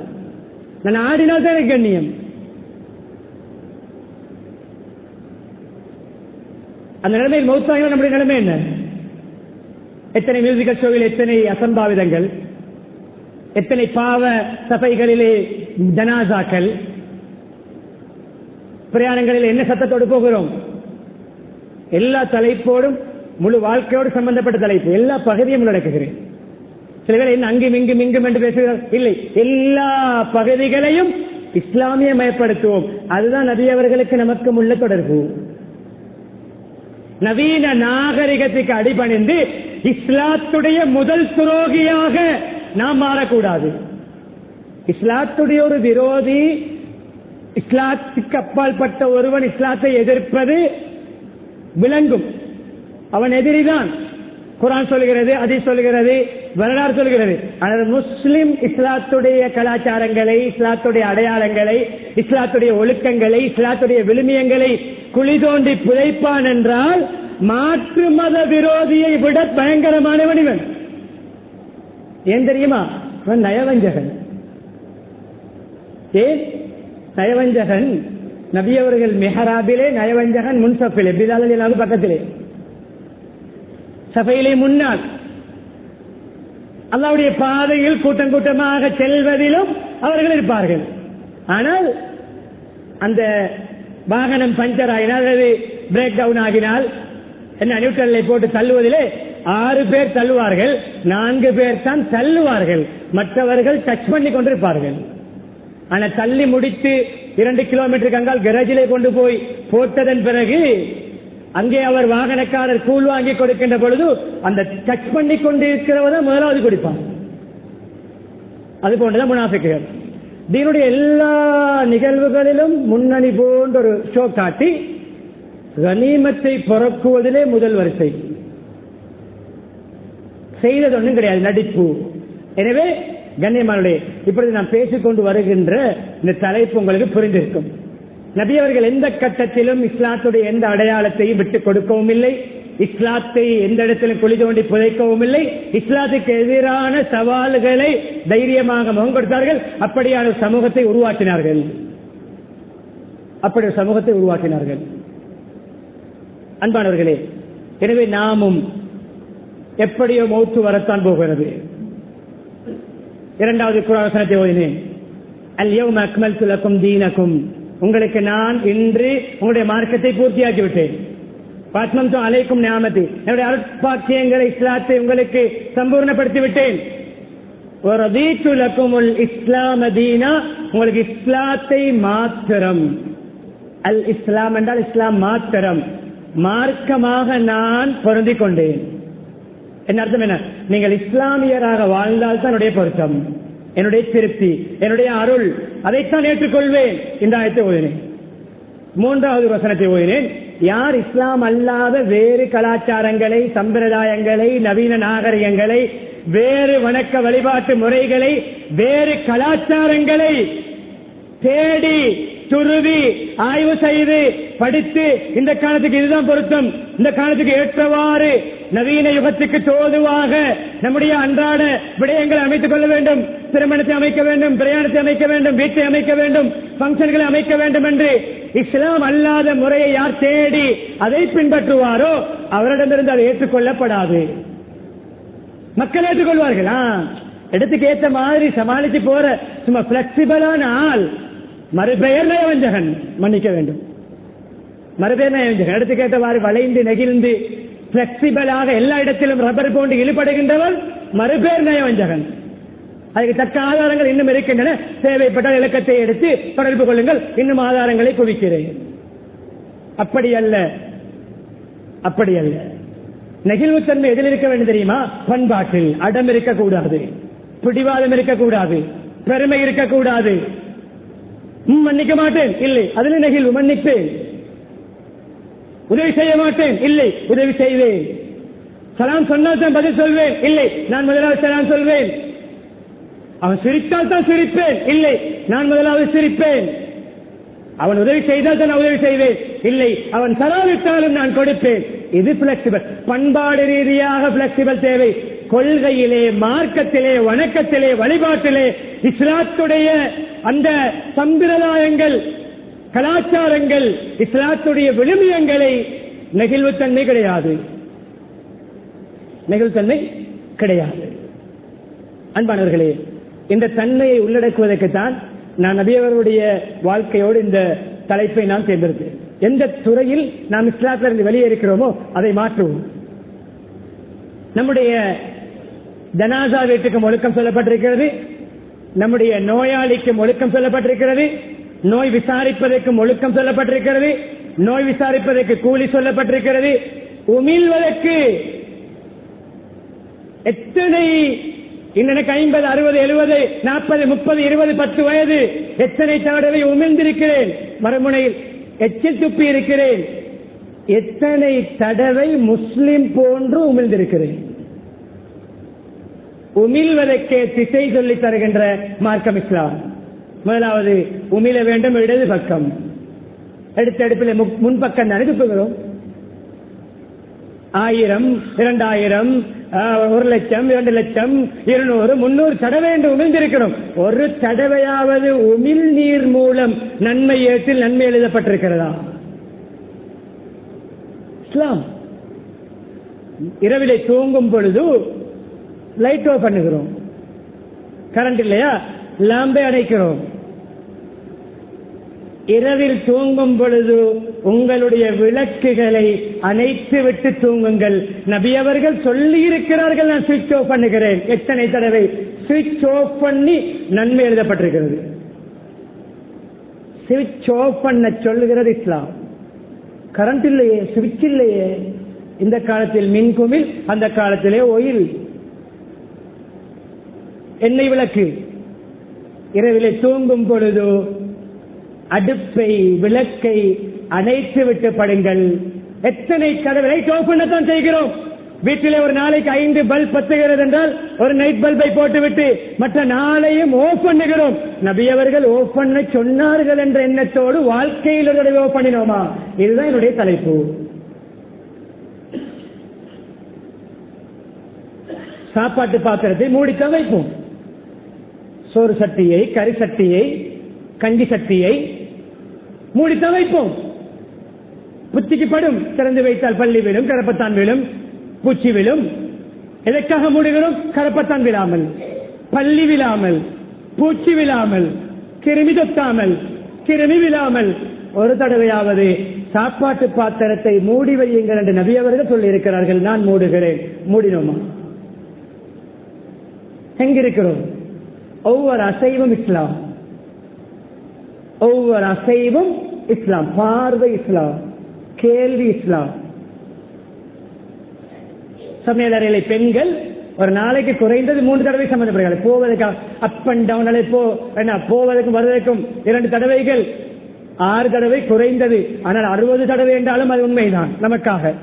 நான் ஆடினால் தான் கண்ணியம். அந்த நிலைமையில் மௌத்தாகினால் நம்முடைய நிலைமை என்ன? எத்தனை மியூசிக்கல் ஷோவில் எத்தனை அசம்பாவிதங்கள் எத்தனை பாவ சபைகளிலே ஜனாசாக்கள் பிரயாணங்களில் என்ன சத்தத்தோடு போகிறோம்? எல்லா தலைப்போடும் முழு வாழ்க்கையோடு சம்பந்தப்பட்ட தலைப்பு. எல்லா பகுதியும் உள்ளடக்குகிறேன் சில பேர் என்ன அங்கும் இங்கும் இங்கும் என்று பேசுகிறார். இல்லை எல்லா பகுதிகளையும் இஸ்லாமிய மயப்படுத்துவோம். அதுதான் நபி அவர்களுக்கு நமக்கு உள்ள தொடர்பு. நவீன நாகரிகத்துக்கு அடிபணிந்து இஸ்லாத்துடைய முதல் துரோகியாக நாம் மாறக்கூடாது. இஸ்லாத்துடைய ஒரு விரோதி இஸ்லாத்துக்கு அப்பாற்பட்ட ஒருவன் இஸ்லாத்தை எதிர்ப்பது விளங்கும். அவன் எதிரிதான். குரான் சொல்கிறது அதை சொல்கிறது வரலாறு சொல்கிறது. ஆனால் முஸ்லிம் இஸ்லாத்துடைய கலாச்சாரங்களை இஸ்லாத்துடைய அடையாளங்களை இஸ்லாத்துடைய ஒழுக்கங்களை இஸ்லாத்துடைய விழுமியங்களை குழி தோண்டி புதைப்பான் என்றால் மாற்று மத விரோதியை விட பயங்கரமானவன் இவன். ஏன் தெரியுமா? இவன் நயவஞ்சகன். ஏன் நயவஞ்சகன் நபியவர்கள் மெஹராபிலே நயவஞ்சகன் முன்சப்பிலே பிலாலினாலும் பக்கத்திலே. சபையிலே முன்னால் அல்லாவுடைய பாதையில் கூட்டம் கூட்டமாக செல்வதிலும் அவர்கள் இருப்பார்கள். ஆனால் அந்த வாகனம் பஞ்சர் ஆகினால் அல்லது பிரேக் டவுன் ஆகினால் என்ன நியூட்ரலை போட்டு தள்ளுவதிலே ஆறு பேர் தள்ளுவார்கள் நான்கு பேர் தான் தள்ளுவார்கள். மற்றவர்கள் டச் பண்ணி கொண்டிருப்பார்கள். ஆனா தள்ளி முடித்து இரண்டு கிலோமீட்டருக்கு அங்கால் கரேஜிலே கொண்டு போய் போட்டதன் பிறகு அங்கே அவர் வாகனக்காரர் கூழ் வாங்கி கொடுக்கின்ற பொழுது அந்த டச் பண்ணி கொண்டு இருக்கிறவதான் முதலாவது குடிப்பான். அது போன்றதான் முனாஃபிக்குகள். தீனுடைய எல்லா நிகழ்வுகளிலும் முன்னணி போன்ற ஒரு ஷோ காட்டி கனிமத்தை பொறக்குவதிலே முதல் வரிசை. செய்தது ஒன்றும் கிடையாது நடிப்பு. எனவே கண்ணியமானுடைய இப்பொழுது நாம் பேசிக்கொண்டு வருகின்ற இந்த தலைப்பு உங்களுக்கு புரிந்திருக்கும். நபி அவர்கள் எந்த கட்டத்திலும் இஸ்லாத்துடைய எந்த அடையாளத்தையும் விட்டுக் கொடுக்கவும் இல்லை இஸ்லாத்தை எந்த இடத்திலும் குழி தோண்டி புதைக்கவும் இல்லை இஸ்லாத்துக்கு எதிரான சவால்களை தைரியமாக முகம் கொடுத்தார்கள் அப்படியான சமூகத்தை உருவாக்கினார்கள். அப்படி ஒரு சமூகத்தை உருவாக்கினார்கள். அன்பானவர்களே எனவே நாமும் எப்படியோ மௌத்து வரத்தான் போகிறது. இரண்டாவது குராசனத்தை ஓதினேன். அல்யவும் அக்மல் துலக்கும் தீனக்கும். உங்களுக்கு நான் இன்று உங்களுடைய மார்க்கத்தை பூர்த்தியாக்கி விட்டேன் பாத்மம் அலைக்கும் ஞாபகத்தை என்னுடைய அருட்பாக்கியங்களை இஸ்லாத்தை உங்களுக்கு சம்பூர்ணப்படுத்தி விட்டேன் ஒரு இஸ்லாம தீனா. உங்களுக்கு இஸ்லாத்தை மாத்திரம். அல் இஸ்லாம் என்றால் இஸ்லாம் மாத்திரம். மார்க்கமாக நான் பொருந்திக் கொண்டேன் என்ன அர்த்தம் என்ன? நீங்கள் இஸ்லாமியராக வாழ்ந்தால் தான் என்னுடைய பொருத்தம். என்னுடைய திருப்தி என்னுடைய அருள் அதைத்தான் ஏற்றுக்கொள்வேன். இந்த ஆயத்தை ஓதினேன். மூன்றாவது வசனத்தை ஓதினேன். யார் இஸ்லாம் அல்லாத வேறு கலாச்சாரங்களை சம்பிரதாயங்களை நவீன நாகரிகங்களை வேறு வணக்க வழிபாட்டு முறைகளை வேறு கலாச்சாரங்களை தேடி துருவி ஆய்வு செய்து படித்து இந்த காலத்துக்கு இதுதான் பொருத்தம். இந்த காலத்துக்கு ஏற்றவாறு நவீன யுகத்துக்கு தோதுவாக நம்முடைய அன்றாட விடயங்களை அமைத்துக் கொள்ள வேண்டும். திருமணத்தை அமைக்க வேண்டும் பிரயாணத்தை அமைக்க வேண்டும் வீட்டை அமைக்க வேண்டும் பங்கன்களை அமைக்க வேண்டும் என்று இஸ்லாம் அல்லாத முறையை யார் தேடி அதை பின்பற்றுவாரோ அவரிடமிருந்து அது ஏற்றுக்கொள்ளப்படாது. மக்கள் ஏற்றுக்கொள்வார்களா. இடத்துக்கு ஏற்ற மாதிரி சமாளித்து போற சும்மா பிளெக்சிபிளான ஆள் மறுபெயர் நயவஞ்சகன் மன்னிக்க வேண்டும். மறுபெயர் நயவஞ்சகன் இடத்துக்கு ஏற்றவாறு வளைந்து நெகிழ்ந்து பிளெக்சிபிளாக எல்லா இடத்திலும் ரப்பர் போன்று இழுபடுகின்றவர் மறுபேர் நயவஞ்சகன் அதுக்கு தக்க ஆதாரங்கள் இன்னும் இருக்கின்றன. தேவைப்பட்டால் இலக்கத்தை எடுத்து தொடர்பு கொள்ளுங்கள். இன்னும் ஆதாரங்களை குவிக்கிறேன். அப்படி அல்ல. அப்படி அல்ல. நெகிழ்வுத்தன்மை எதில் இருக்க வேண்டும் தெரியுமா? பண்பாட்டில். அடம் இருக்கக்கூடாது. பிடிவாதம் இருக்கக்கூடாது. பெருமை இருக்கக்கூடாது. மன்னிக்க மாட்டேன். இல்லை. அதுல நெகிழ்வு. மன்னிப்பேன். உதவி செய்ய மாட்டேன். இல்லை உதவி செய்வேன். சலாம் சொன்னால் தான் பதில் சொல்வேன். இல்லை நான் முதலாவது சலாம் சொல்வேன். அவன் சிரித்தால் தான் சிரிப்பேன். இல்லை நான் முதலாவது சிரிப்பேன். அவன் உதவி செய்தால் தான் உதவி செய்வேன். இல்லை அவன் தராவிட்டாலும் நான் கொடுப்பேன். இது பிளெக்சிபிள் பண்பாடு ரீதியாக பிளெக்சிபிள் தேவை. கொள்கையிலே மார்க்கத்திலே வணக்கத்திலே வழிபாட்டிலே இஸ்லாத்துடைய அந்த சம்பிரதாயங்கள் கலாச்சாரங்கள் இஸ்லாத்துடைய விழுமியங்களை நெகிழ்வுத்தன்மை கிடையாது. நெகிழ்வுத்தன்மை கிடையாது. அன்பானவர்களே இந்த தன்மையை உள்ளடக்குவதற்குத்தான் நான் நபியவருடைய வாழ்க்கையோடு இந்த தலைப்பை நான் தேர்ந்தெடுத்தேன் எந்த துறையில் நாம் இஸ்லாத்திலிருந்து வெளியே இருக்கிறோமோ அதை மாற்றுவோம். நம்முடைய ஜனாசா வீட்டுக்கும் ஒழுக்கம் சொல்லப்பட்டிருக்கிறது. நம்முடைய நோயாளிக்கும் ஒழுக்கம் சொல்லப்பட்டிருக்கிறது. நோய் விசாரிப்பதற்கும் ஒழுக்கம் சொல்லப்பட்டிருக்கிறது நோய் விசாரிப்பதற்கு கூலி சொல்லப்பட்டிருக்கிறது. உமிழ்வதற்கு எத்தனை இன்னைக்கு ஐம்பது அறுபது எழுபது நாற்பது முப்பது இருபது பத்து வயது எத்தனை தடவை உமிழ்ந்திருக்கிறேன்? மறுமுனையில் எச்சில் துப்பி இருக்கிறேன். எத்தனை தடவை முஸ்லிம் போன்று உமிழ்ந்திருக்கிறேன்? உமிழ்வதற்கே திசை சொல்லி தருகின்ற மார்க்கம் இஸ்லாம். முதலாவது உமிழ வேண்டும் இடது பக்கம். அடுத்த அடுப்பில் முன்பக்கம் தானே ஆயிரம் இரண்டாயிரம் ஒரு லட்சம் இரண்டு லட்சம் இருநூறு முன்னூறு தடவை என்று உமிழ்ந்திருக்கிறோம். ஒரு தடவையாவது உமிழ் நீர் மூலம் நன்மை ஏற்றில் நன்மை எழுதப்பட்டிருக்கிறதா? இஸ்லாம். இரவிலை தூங்கும் பொழுது லைட் ஆஃப் பண்ணுகிறோம். கரண்ட் இல்லையா? லாம்பை அடைக்கிறோம் இரவில் தூங்கும் பொழுது உங்களுடைய விளக்குகளை அணைத்து விட்டு தூங்குங்கள். நபியவர்கள் சொல்லி இருக்கிறார்கள் நான் சுவிட்ச் ஆஃப் பண்ணுகிறேன். எத்தனை தடவை? சுவிட்ச் ஆஃப் பண்ணி நன்மை எழுதப்பட்டிருக்கிறது. சுவிட்ச் ஆஃப் பண்ண சொல்லுகிறது இஸ்லாம். கரண்ட் இல்லையே சுவிட்ச் இல்லையே. இந்த காலத்தில் மின்குமில் அந்த காலத்திலே ஒயில் எண்ணெய் விளக்கு. இரவிலே தூங்கும் பொழுதோ அடுப்பை விளக்கை அணைத்து விட்டு படுங்கள். எத்தனை கதவை? பண்ணத்தான் செய்கிறோம். வீட்டிலே ஒரு நாளைக்கு ஐந்து பல்ப் பத்துகிறது என்றால் ஒரு நைட் பல்பை போட்டுவிட்டு மற்ற நாளையும் ஓப் பண்ணுகிறோம். நபியவர்கள் ஓப் பண்ண சொன்னார்கள் என்ற எண்ணத்தோடு வாழ்க்கையில் ஒரு ஓப் பண்ணினோமா? இதுதான் என்னுடைய தலைப்பு. சாப்பாட்டு பாத்திரத்தை மூடித்தான் வைப்போம். சோறு சட்டியை கறி சட்டியை கஞ்சி சட்டியை மூடித்தான் வைப்போம். புத்திக்கு படும் திறந்து வைத்தால் பள்ளி விழும் கரப்பத்தான் விழும் பூச்சி விழும். எதற்காக மூடுகிறோம்? கரப்பத்தான் விழாமல் பள்ளி விழாமல் பூச்சி விழாமல் கிருமி தொத்தாமல் கிருமி விழாமல். ஒரு தடவையாவது சாப்பாட்டு பாத்திரத்தை மூடி வையுங்கள் என்று நபி அவர்கள் சொல்லி இருக்கிறார்கள் நான் மூடுகிறேன். மூடினோமா? எங்கிருக்கிறோம்? ஒவ்வொரு அசைவும் இஸ்லாம். ஒவ்வொரு அசைவும் இஸ்லாம் பார்வை இஸ்லாம் கேள்வி இஸ்லாம். சமையலறையில பெண்கள் ஒரு நாளைக்கு குறைந்தது மூன்று தடவை சம்பந்தப்படுகிறார்கள் போவதற்கு அப் அண்ட் டவுன் போ என்ன போவதற்கும் வருவதற்கும் இரண்டு தடவைகள். ஆறு தடவை குறைந்தது ஆனால் அறுபது தடவை என்றாலும் அது உண்மைதான் நமக்காக.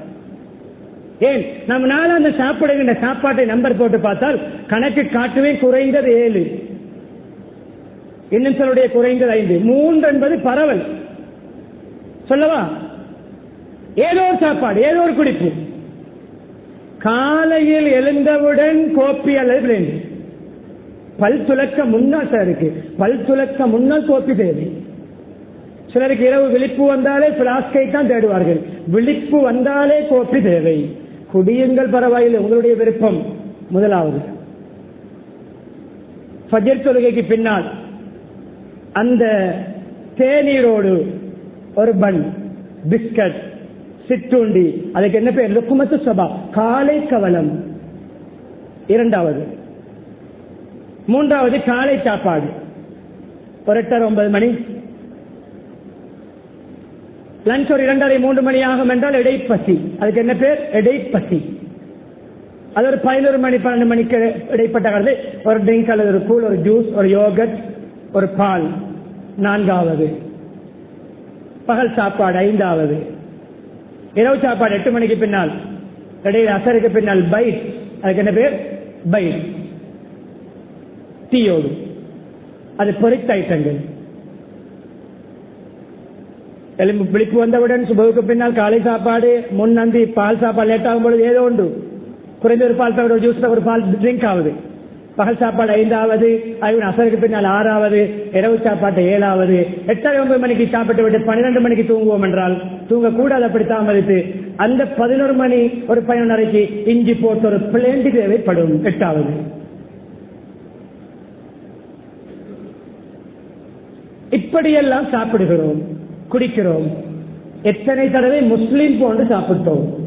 ஏன்? நம்ம அந்த சாப்பிடுகின்ற சாப்பாட்டை நம்பர் போட்டு பார்த்தால் கணக்கு காட்டுவே குறைந்தது ஏழு. இன்னும் சிலருடைய குறைந்தது ஐந்து மூன்று என்பது பரவல். சொல்லவா? ஏதோ ஒரு சாப்பாடு ஏதோ ஒரு குடிப்பு. காலையில் எழுந்தவுடன் கோப்பி அல்லது பிளேண்ட் பல் துளக்க முன்னால் இருக்கு. பல் துளக்க முன்னால் கோப்பி தேவை. சிலருக்கு இரவு விழிப்பு வந்தாலே பிளாஸ்கை தான் தேடுவார்கள். விழிப்பு வந்தாலே கோப்பி தேவை. குடியுங்கள் பரவாயில்லை உங்களுடைய விருப்பம். முதலாவது. ஃபஜர் தொழுகைக்கு பின்னால். அந்த தேநீரோடு ஒரு பன் பிஸ்கட் சிற்றுண்டி அதுக்கு என்ன பேர்? லுக்குமத்து சபா காலை கவலம். இரண்டாவது. மூன்றாவது காலை சாப்பாடு. ஒரு எட்டரை ஒன்பது மணி. லஞ்ச் ஒரு இரண்டரை மூன்று மணி ஆகும் என்றால் இடைப்பசி. அதுக்கு என்ன பேர்? இடைப்பசி. அது ஒரு பதினோரு மணி பன்னெண்டு மணிக்கு இடைப்பட்ட காலத்தில் ஒரு ட்ரிங்க் அல்லது ஒரு கூல் ஒரு ஜூஸ் ஒரு யோகட் ஒரு பால் நான்காவது. பகல் சாப்பாடு ஐந்தாவது. இரவு சாப்பாடு எட்டு மணிக்கு பின்னால். இடையில் அசருக்கு பின்னால் பைட் அதுக்கு என்ன பேர்? பைட் தீயோடு. அது பொரித்த ஐட்டங்கள். எலும்பு பிடிப்பு வந்தவுடன் சுபவுக்கு பின்னால் காலை சாப்பாடு முன்னந்தி பால் சாப்பாடு லேட் ஆகும் பொழுது ஏதோ உண்டு குறைந்த ஒரு பால் தவிர ஜூஸ் ஒரு பால் ட்ரிங்க் ஆகுது பகல் சாப்பாடு ஐந்தாவது ஐவன் அசருக்கு பின்னால் ஆறாவது இரவு சாப்பாடு ஏழாவது. எட்டரை ஒன்பது மணிக்கு சாப்பிட்டு விட்டு பன்னிரண்டு மணிக்கு தூங்குவோம் என்றால் தூங்கக்கூடாது அப்படி தாமதித்து அந்த பதினோரு மணி ஒரு பதினொன்றரைக்கு இஞ்சி போட்டு ஒரு பிளேண்டி தேவைப்படும். எட்டாவது. இப்படியெல்லாம் சாப்பிடுகிறோம் குடிக்கிறோம். எத்தனை தடவை முஸ்லீம் போன்று சாப்பிட்டோம்.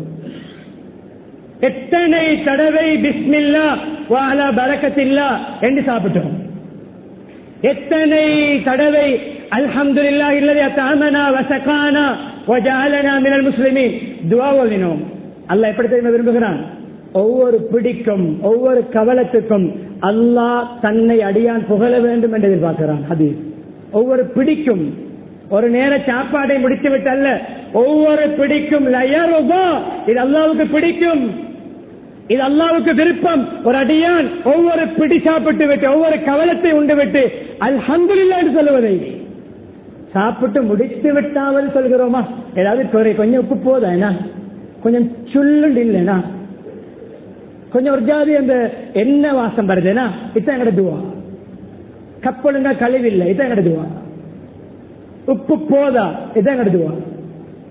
எத்தனை தடவை பிஸ்மில்லா வாலா பரக்கத்தில்லா என்று சாப்பிட்டோம் எத்தனை தடவை அல்ஹம்துலில்லா இல்லது தாமனா வசகானா வஜாலனா மினல் முஸ்லிமின். துவா ஓதினோம். அல்லாஹ் எப்படி தெரியுமா விரும்புகிறான்? ஒவ்வொரு பிடிக்கும் ஒவ்வொரு கவலத்துக்கும் அல்லாஹ் தன்னை அடியான் புகழ வேண்டும் என்று எதிர்பார்க்கிறான். அது ஒவ்வொரு பிடிக்கும் ஒரு நேர சாப்பாடை முடித்து விட்டல்ல ஒவ்வொரு பிடிக்கும் லயருபா இது அல்லாவுக்கு பிடிக்கும். இது அல்லாவுக்கு விருப்பம். ஒரு அடியான் ஒவ்வொரு பிடி சாப்பிட்டு விட்டு ஒவ்வொரு கவலத்தை உண்டு விட்டு அல்ஹம்துலில்லாஹ் என்று சொல்லுவதை. சாப்பிட்டு முடித்து விட்டாவது சொல்கிறோமா? ஏதாவது குறை கொஞ்சம் உப்பு போதா என்ன? கொஞ்சம் சுள்ளுண்டு இல்லைனா கொஞ்சம் ஒரு ஜாதி அந்த என்ன வாசம் வருதுன்னா இதான் எங்கட துவா. கப்பலுங்க கழிவில்லை இதான் எங்கட துவா. உப்பு போதா இதான் எங்கட துவா.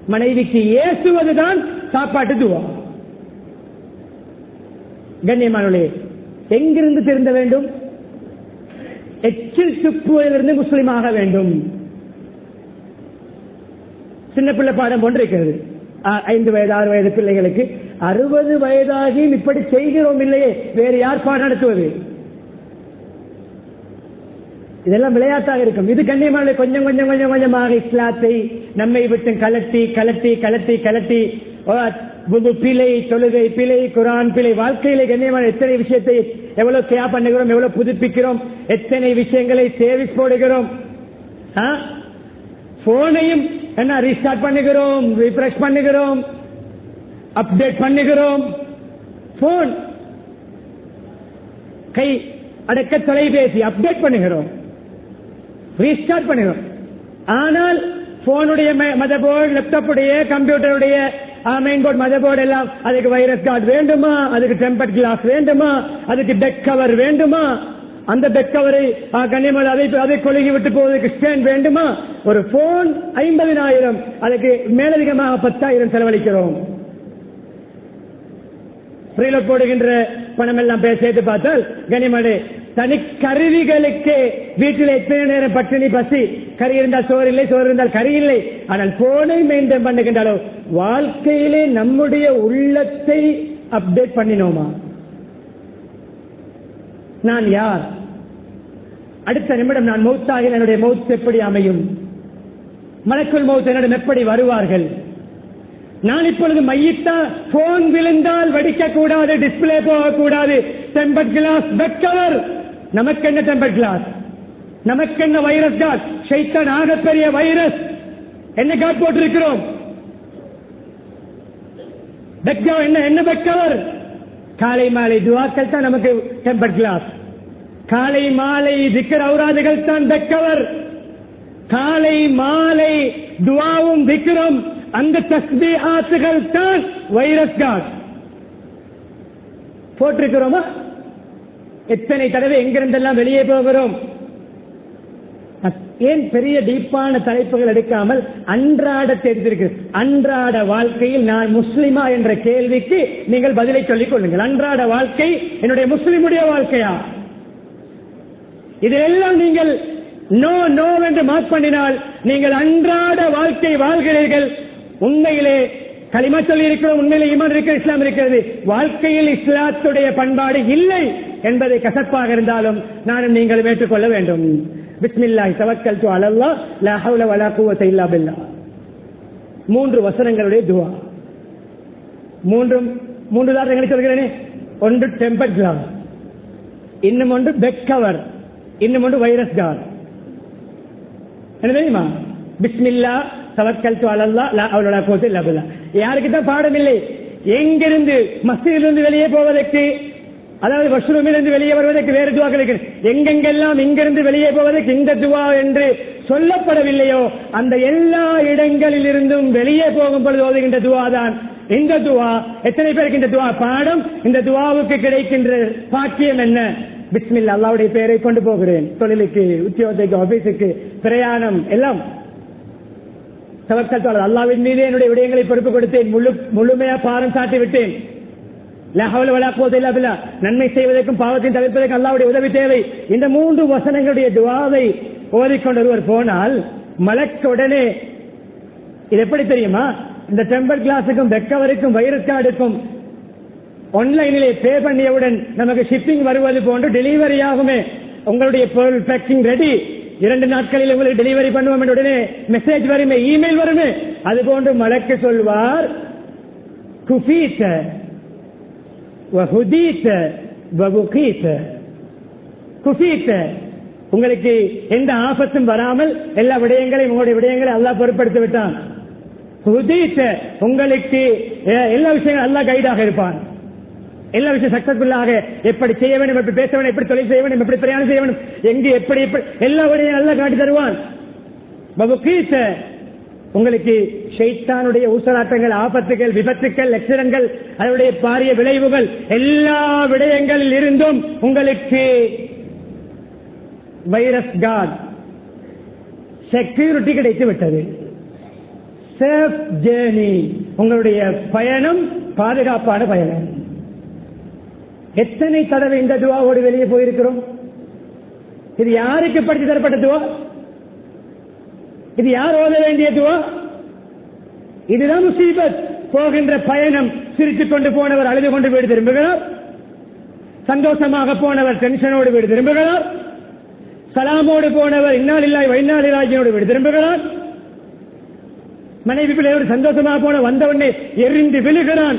மனைவிக்கு ஏசுவதுதான் சாப்பாட்டு துவா. கண்ணியமானே எங்கிருந்து திருந்த வேண்டும்? எச்சில் துப்புவதிலிருந்து முஸ்லீமாக ஆக வேண்டும். சின்ன பிள்ளை பாடம் போன்று இருக்கிறது. ஐந்து வயது ஆறு வயது பிள்ளைகளுக்கு அறுபது வயதாகியும் இப்படி செய்கிறோம் இல்லையே வேறு யார் பாடம் நடத்துவது? இதெல்லாம் விளையாட்டாக இருக்கும். இது கண்ணியமான கொஞ்சம் கொஞ்சம் கொஞ்சம் கொஞ்சமாக இஸ்லாத்தை நம்மை விட்டு கலட்டி கலட்டி கலட்டி கலட்டி புது பிழை தொழுகை பிழை குரான் பிழை வாழ்க்கையில கண்ணியமான எத்தனை விஷயத்தை எவ்வளவு கேயா பண்ணுகிறோம் எவ்வளவு புதுப்பிக்கிறோம் எத்தனை விஷயங்களை சேவிஸ் போடுகிறோம் போனையும் என்ன ரீஸ்டார்ட் பண்ணுகிறோம் ரிஃப்ரெஷ் பண்ணுகிறோம் அப்டேட் பண்ணுகிறோம் போன் கை அடக்க தொலைபேசி அப்டேட் பண்ணுகிறோம் ரீஸ்டார்ட் பண்ணுகிறோம். ஆனால் போனுடைய மதபோர்டு லேப்டாப்புடைய கம்ப்யூட்டருடைய மெயின் போர்டு மதபோர்டு எல்லாம் அதுக்கு வைரஸ் கார்டு வேண்டுமா? அதுக்கு டெம்பர் கிளாஸ் வேண்டுமா? அதுக்கு பெக் கவர் வேண்டுமா? அந்த பெக்கவரை கண்ணியமல் அதை அதை கொழுகி விட்டு போவதற்கு ஸ்டாண்ட் வேண்டுமா? ஒரு போன் ஐம்பதினாயிரம் அதுக்கு மேலதிகமாக பத்தாயிரம் செலவழிக்கிறோம். போடுகின்ற பணம் எல்லாம் பேர் சேர்த்து பார்த்தால் கனிமடே தனி கருவிகளுக்கு வீட்டில் எத்தனை நேரம் பட்டினி பசி. கறி இருந்தால் சோறு இல்லை சோறு இருந்தால் கறி இல்லை ஆனால் போனை மெயின்டைன் பண்ணுகின்றாலோ வாழ்க்கையிலே நம்முடைய உள்ளத்தை அப்டேட் பண்ணினோமா? நான் யார்? அடுத்த நிமிடம் நான் மௌத்தாக என்னுடைய மௌத் எப்படி அமையும்? மலக்குள் மௌத் என்னிடம் எப்படி வருவார்கள்? நான் இப்பொழுது மையிட்டா போன் விழுந்தால் வடிக்க கூடாது டிஸ்பிளே போகக்கூடாது டெம்பர் கிளாஸ் பெக்கவர் நமக்கு என்ன டெம்பர் கிளாஸ் நமக்கு என்ன வைரஸ் காட் ஷைத்தான் ஆகப்பெரிய வைரஸ் என்ன காட் போட்டிருக்கிறோம்? என்ன என்ன பெக்கவர் காலை மாலை துவாக்கள் தான் நமக்கு டெம்பர் கிளாஸ் காலை மாலை திக்கர் அவுராதுகள் தான் பெக்கவர் காலை மாலை துவாவும் திக்கரும் அந்த தஸ்பி ஆத்துகள் தான் வைரஸ் காட் போட்டிருக்கிறோமா? எத்தனை தடவை எங்கிருந்தெல்லாம் வெளியே போகிறோம்? ஏன் பெரிய டீப்பான தலைப்புகள் எடுக்காமல் அன்றாட தெரிந்திருக்கு? அன்றாட வாழ்க்கையில் நான் முஸ்லிமா என்ற கேள்விக்கு நீங்கள் பதிலை சொல்லிக் கொள்ளுங்கள். அன்றாட வாழ்க்கை என்னுடைய முஸ்லிமுடைய வாழ்க்கையா? இதெல்லாம் நீங்கள் நோ நோ என்று மார்க் பண்ணினால் நீங்கள் அன்றாட வாழ்க்கை வாழ்கிறீர்கள். உண்மையிலே களிமா சொல்லி இருக்கிறோம் உண்மையிலே ஈமான் இருக்கிற இஸ்லாம் இருக்கிறது. வாழ்க்கையில் இஸ்லாத்துடைய பண்பாடு இல்லை. என்பதை கசப்பாக இருந்தாலும் நானும் நீங்கள் ஏற்றுக்கொள்ள வேண்டும். பிஸ்மில்லாஹி தவக்கல் டு அலல்லா லா வலா கூவத்தை இல்லா பில்லா. மூன்று வசனங்களுடைய துவா. மூன்றும் மூன்று தான் எங்களுக்கு சொல்கிறேனே? ஒன்று டெம்பர் கிளாஸ் இன்னும் ஒன்று பெக் கவர் இன்னும் ஒன்று வைரஸ் கார் என்ன தெரியுமா? பிஸ்மில்லா தவக்கல் டு அலல்லா லா ஹவுல வலா குவத்த இல்லா பில்லா. யாருக்கு தான் பாடம் இல்லை எங்கிருந்து மஸ்திலிருந்து வெளியே போவதற்கு அதாவது வஷ்ரூமிலிருந்து வெளியே வருவதற்கு வேறு துவாக்கள் இருக்கிறது எங்கெங்கெல்லாம் இங்கிருந்து வெளியே போவதற்கு இந்த துவா என்று சொல்லப்படவில்லையோ அந்த எல்லா இடங்களில் இருந்தும் வெளியே போகும் பொழுது ஓதுகின்ற துவா தான் இந்த துவா எத்தனை பேருக்கு இந்த துவா? பாடம் இந்த துவாவுக்கு கிடைக்கின்ற பாக்கியம் என்ன? பிஸ்மில் அல்லாவுடைய பெயரை கொண்டு போகிறேன். தொழிலுக்கு உத்தியோகத்துக்கு ஆபீஸுக்கு பிரயாணம் எல்லாம். தவக்கல் அல்லாவின் மீது என்னுடைய விடயங்களை பொறுப்பு கொடுத்தேன் முழு முழுமையா பாரம் சாட்டி விட்டேன் நன்மை செய்வதற்கும் பாவத்தையும் தவிர்ப்பதற்கும் அல்லாவுடைய உதவி தேவை இந்த மூன்று வசனங்களுடைய துவாவை ஓதிக்கொண்டு ஒருவர் போனால் மலக்க உடனே இது எப்படி தெரியுமா இந்த டெம்பர் கிளாஸுக்கும் பெக்கவருக்கும் வைரஸ் ஆன்லைனிலே பே பண்ணியவுடன் நமக்கு ஷிப்பிங் வருவது போன்று டெலிவரி ஆகுமே உங்களுடைய பொருள் பேக்கிங் ரெடி இரண்டு நாட்களில் உங்களுக்கு டெலிவரி பண்ணுவோம் உடனே மெசேஜ் வருமே இமெயில் வருமே அது போன்று மலக்கு சொல்வார் குஃபீத்த உங்களுக்கு எந்த ஆபத்தும் வராமல் எல்லா விடயங்களையும் உங்களுடைய விடயங்களை அல்லாஹ் பொருட்படுத்தி விட்டான். உங்களுக்கு எல்லா விஷயங்களும் அல்லா கைடாக இருப்பான். எல்லா விஷயம் சக்சஸ்ஃபுல்லாக எப்படி செய்ய வேண்டும் எப்படி பேச வேண்டும் எப்படி தொழில் செய்ய வேண்டும் எப்படி பிரயாணம் செய்ய வேண்டும் எங்கு எப்படி எப்படி எல்லா விடயங்களும் நல்லா காட்டி தருவான். உங்களுக்கு ஷைத்தானுடைய ஊசலாட்டங்கள் ஆபத்துகள் விபத்துக்கள் லட்சணங்கள் அதனுடைய பாரிய விளைவுகள் எல்லா விடயங்களில் இருந்தும் உங்களுக்கு வைரஸ் கார்டு செக்யூரிட்டி கிடைத்து விட்டது. சேஃப் ஜேர்னி உங்களுடைய பயணம் பாதுகாப்பான பயணம். எத்தனை தடவை இந்த துவாவோடு வெளியே போயிருக்கிறோம்? இது யாருக்கு படித்து தரப்பட்ட துவா? இது யார் ஓத வேண்டியதுவோ? இதுதான் முசீபத். போகின்ற பயணம் சிரித்துக் கொண்டு போனவர் அழுது கொண்டு வீடு திரும்புகிறார். சந்தோஷமாக போனவர் டென்ஷனோடு வீடு திரும்புகிறார். சலாமோடு போனவர் இன்னால் இல்லாய் வைநாள் இலாஜினோடு வீடு திரும்புகிறார். மனைவி பிள்ளையோடு சந்தோஷமாக போன வந்தவனே எரிந்து விழுகிறான்.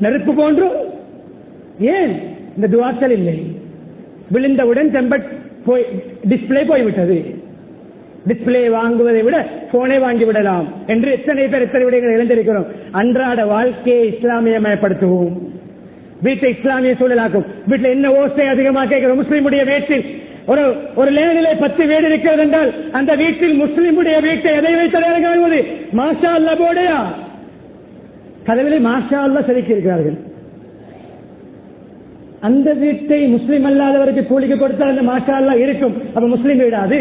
நெருப்பு போன்று. ஏன்? இந்த துவாக்கள் இல்லை. விழுந்தவுடன் டெம்பட் போய் டிஸ்பிளே போய்விட்டது. டிஸ்பிளே வாங்குவதை விட போனை வாங்கி விடலாம் என்று எத்தனை பேர் எத்தனை விடயங்கள் இழந்திருக்கிறோம் அன்றாட வாழ்க்கையை இஸ்லாமியமயப்படுத்துவோம் வீட்டை இஸ்லாமிய சூழலாக்கும். வீட்டில் என்ன ஓசை அதிகமாக கேட்கிறோம்? முஸ்லீமுடைய வீட்டில். ஒரு ஒரு லேனிலே பத்து வீடு இருக்கிறது என்றால் அந்த வீட்டில் முஸ்லீமுடைய வீட்டை எதை வைத்தது மாஷா அல்ல போடையா? கதவிலே மாஷா அல்ல செதுக்கி இருக்கிறார்கள் அந்த வீட்டை முஸ்லீம் அல்லாதவருக்கு கூலிக்கு கொடுத்தால் அந்த மாஷா அல்லா இருக்கும். அப்ப முஸ்லீம் வீடாது?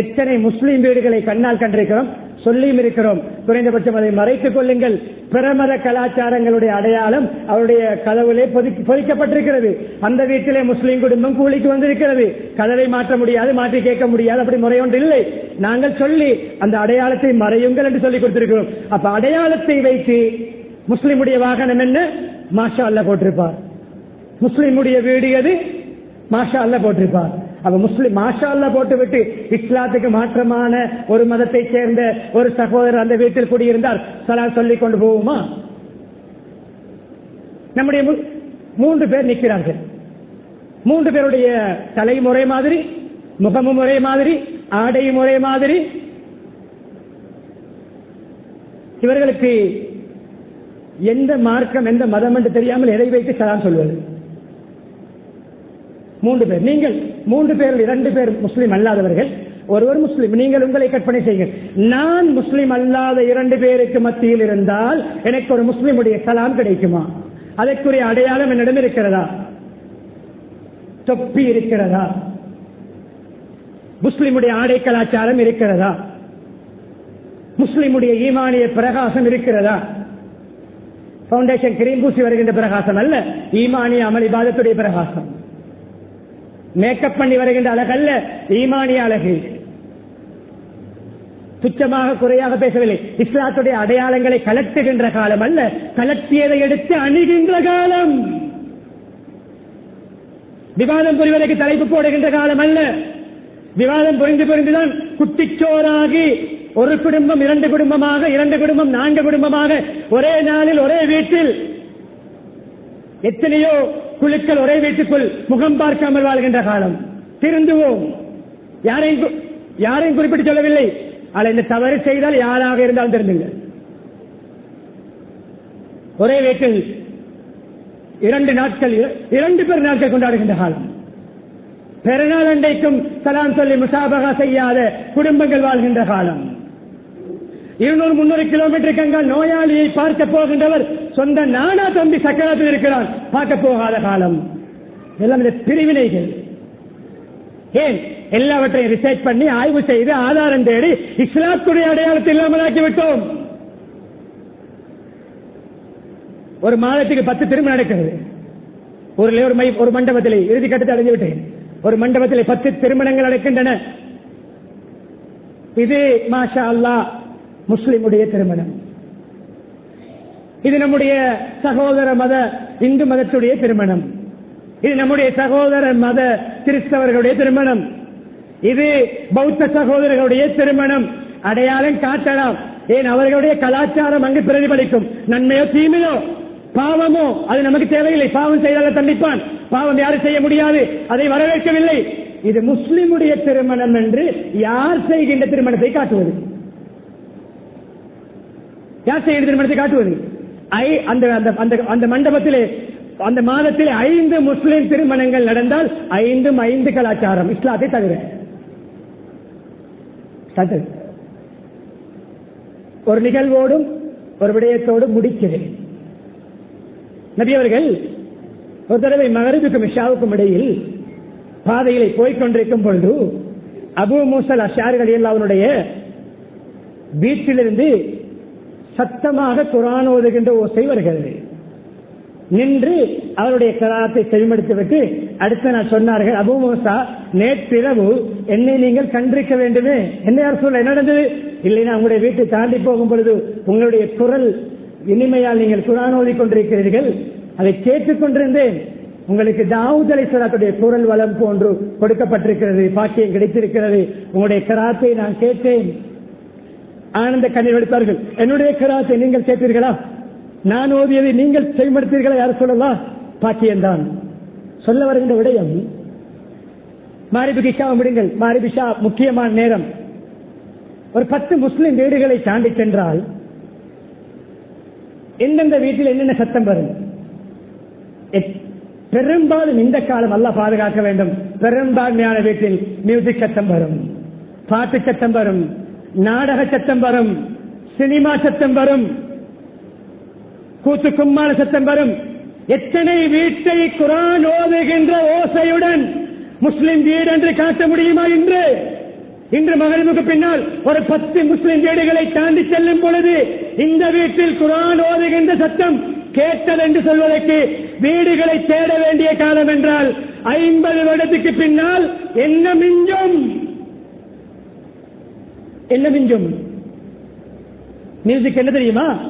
எத்தனை முஸ்லீம் வீடுகளை கண்ணால் கண்டிருக்கிறோம்? சொல்லியும் இருக்கிறோம். குறைந்தபட்சம் அதை மறைத்துக் கொள்ளுங்கள். பிரமத கலாச்சாரங்களுடைய அடையாளம் அவருடைய கதவுலே பொறிக்கப்பட்டிருக்கிறது. பொதிக்கப்பட்டிருக்கிறது அந்த வீட்டிலே முஸ்லீம் குடும்பம் கூலிக்கு வந்திருக்கிறது. கதவை மாற்ற முடியாது மாற்றி கேட்க முடியாது அப்படி முறை ஒன்று இல்லை. நாங்கள் சொல்லி அந்த அடையாளத்தை மறையுங்கள் என்று சொல்லி கொடுத்திருக்கிறோம். அப்ப அடையாளத்தை வைத்து முஸ்லிமுடைய வாகனம் என்ன? மாஷா அல்ல போட்டிருப்பார். முஸ்லிமுடைய வீடு எது? மாஷா அல்ல போட்டிருப்பார். அவ முஸ்லிம் மாஷால்ல போட்டுவிட்டு இஸ்லாத்துக்கு மாற்றமான ஒரு மதத்தை சேர்ந்த ஒரு சகோதரர் அந்த வீட்டில் குடியிருந்தால் சலா சொல்லிக் கொண்டு போவோமா? நம்முடைய மு- மூன்று பேர் நிற்கிறார்கள். மூன்று பேருடைய தலைமுறை மாதிரி முகமும் ஒரே மாதிரி ஆடையும் ஒரே மாதிரி. இவர்களுக்கு எந்த மார்க்கம் எந்த மதம் என்று தெரியாமல் எதை வைத்து சலாம் சொல்வது? மூன்று பேர். நீங்கள். மூன்று பேர் இரண்டு பேர் முஸ்லீம் அல்லாதவர்கள். ஒருவர் முஸ்லீம். நீங்கள் உங்களை கற்பனை செய்யுங்கள். நான் முஸ்லீம் அல்லாத இரண்டு பேருக்கு மத்தியில் இருந்தால் எனக்கு ஒரு முஸ்லீமுடைய சலாம் கிடைக்குமா? அதற்குரிய அடையாளம் என்னிடம் இருக்கிறதா? தொப்பி இருக்கிறதா? முஸ்லிமுடைய ஆடை கலாச்சாரம் இருக்கிறதா? முஸ்லிமுடைய ஈமானிய பிரகாசம் இருக்கிறதா? பவுண்டேஷன் கிரீம் பூசி வருகின்ற பிரகாசம் அல்ல. ஈமானிய அமல் இபாதத்துடைய பிரகாசம். மேக்கப் பண்ணி வருகின்ற அழகல்ல ஈமானிய அழகு. துச்சமாக குறையாக பேசவில்லை. இஸ்லாத்துடைய அடையாளங்களை கலட்டுகின்ற காலம் அல்ல. கலட்டியதை எடுத்து அணுகின்ற காலம். விவாதம் புரிவதற்கு தலைப்பு போடுகின்ற காலம் அல்ல. விவாதம் புரிந்து புரிந்துதான் குட்டிச்சோராகி ஒரு குடும்பம் இரண்டு குடும்பமாக இரண்டு குடும்பம் நான்கு குடும்பமாக ஒரே நாளில் ஒரே வீட்டில் எத்தனையோ குழுக்கள் ஒரே வீட்டுக்குள் முகம் பார்க்காமல் வாழ்கின்ற காலம். திருந்துவோம். யாரையும் யாரையும் குறிப்பிட்டு சொல்லவில்லை. ஆனால் இந்த தவறு செய்தால் யாராக இருந்தாலும் திருந்துங்கள். ஒரே வீட்டில் இரண்டு நாட்கள் இரண்டு பேர் நாட்கள் கொண்டாடுகின்ற காலம். பெருநாள் அண்டைக்கும் சலாம் சொல்லி முசாபகா செய்யாத குடும்பங்கள் வாழ்கின்ற காலம். இருநூறு முன்னூறு கிலோமீட்டருக்கு நோயாளியை பார்க்க போகின்றவர் சொந்த நானா தம்பி சக்கரத்தில் இருக்கிறான். பார்க்க போகாத காலம். எல்லாம் இந்த பிரிவினைகள். ஏன்? எல்லாவற்றையும் ரிசர்ச் பண்ணி ஆய்வு செய்து ஆதாரம் தேடி இஸ்லாத்துடைய அடையாளத்தை இல்லாமலாக்கி விட்டோம் ஒரு மாதத்துக்கு பத்து திருமணம் நடக்கிறது. ஒரு ஒரு மை ஒரு மண்டபத்திலே இறுதி கட்டத்தை அடைஞ்சு விட்டேன் ஒரு மண்டபத்திலே பத்து திருமணங்கள் நடக்கின்றன. இது மாஷா அல்லாஹ் முஸ்லிமுடைய திருமணம். இது நம்முடைய சகோதர மத இந்து மதத்துடைய திருமணம். இது நம்முடைய சகோதர மத கிறிஸ்தவர்களுடைய திருமணம். இது பௌத்த சகோதரர்களுடைய திருமணம். அடையாளம் காட்டலாம். ஏன் அவர்களுடைய கலாச்சாரம் அங்கு பிரதிபலிக்கும். நன்மையோ தீமையோ பாவமோ அது நமக்கு தேவையில்லை. பாவம் செய்தால தண்டிப்பான். பாவம் யாரும் செய்ய முடியாது. அதை வரவேற்கவில்லை. இது முஸ்லிமுடைய திருமணம் என்று யார் செய்கின்ற திருமணத்தை காட்டுவது? யார் செய்கின்ற திருமணத்தை காட்டுவது? அந்த அந்த- அந்த மண்டபத்திலே அந்த மாதத்தில் ஐந்து முஸ்லிம் திருமணங்கள் நடந்தால் ஐந்தும் ஐந்து கலாச்சாரம். இஸ்லாத்தை தவிர. ஒரு நிகழ்வோடும் ஒரு விடயத்தோடும் முடிக்கிறேன் நபியவர்கள் ஒரு தடவை மகருக்கும் இஷாவுக்கும் இடையில் பாதையிலே போய்கொண்டிருக்கும் பொழுது அபு மூசல் அஷார்கள் அவனுடைய வீட்டிலிருந்து சத்தமாக குரான் ஓதுகின்ற ஓசை வருகிறது நின்று அவருடைய கராத்தை செவிமடுத்துவிட்டு விட்டு நான் சொன்னார்கள் அபு மோசா நேற்றிரவு என்னை நீங்கள் கண்டிருக்க வேண்டுமே? என்ன யார் சொல்ல என்ன நடந்தது? இல்லைன்னா உங்களுடைய வீட்டை தாண்டி போகும் பொழுது உங்களுடைய குரல் இனிமையால் நீங்கள் குரான் ஓதி கொண்டிருக்கிறீர்கள். அதை கேட்டுக் கொண்டிருந்தேன். உங்களுக்கு தாவூத் அலைசலாத்துடைய குரல் வளம் போன்று கொடுக்கப்பட்டிருக்கிறது பாக்கியம் கிடைத்திருக்கிறது. உங்களுடைய கராத்தை நான் கேட்டேன். ஆனந்த கண்ணீர் வெடித்தார்கள் என்னுடைய கராத்தை நீங்கள் கேட்பீர்களா? நான் ஓதியதை நீங்கள் செய்மடுத்தீர்களா? யார் சொல்லலாம் பாக்கியம்தான் சொல்ல வருகின்ற விடயம் மாரிபிகிஷா விடுங்கள் மாரிபிஷா முக்கியமான நேரம். ஒரு பத்து முஸ்லிம் வீடுகளை தாண்டி சென்றால் எந்தெந்த வீட்டில் என்னென்ன சத்தம் வரும்? பெரும்பாலும் இந்த காலம் அல்ல பாதுகாக்க வேண்டும். பெரும்பான்மையான வீட்டில் மியூசிக் சத்தம் வரும். பாட்டு சத்தம் வரும். நாடக சத்தம் வரும் சினிமா சத்தம் வரும் கூத்து கும்மாள சத்தம் வரும். எத்தனை வீட்டை குரான் ஓதுகின்ற ஓசையுடன் முஸ்லிம் வீடு என்று காட்ட முடியுமா இன்று? இன்று மகளிருக்கு பின்னால் ஒரு பத்து முஸ்லிம் வீடுகளை தாண்டி செல்லும் பொழுது இந்த வீட்டில் குரான் ஓதுகின்ற சத்தம் கேட்டல் என்று சொல்வதற்கு வீடுகளை தேட வேண்டிய காலம் என்றால் ஐம்பது வருடத்துக்கு பின்னால் என்ன மிஞ்சும்? என்ன மிஞ்சும்? மியூசிக் என்ன தெரியுமா?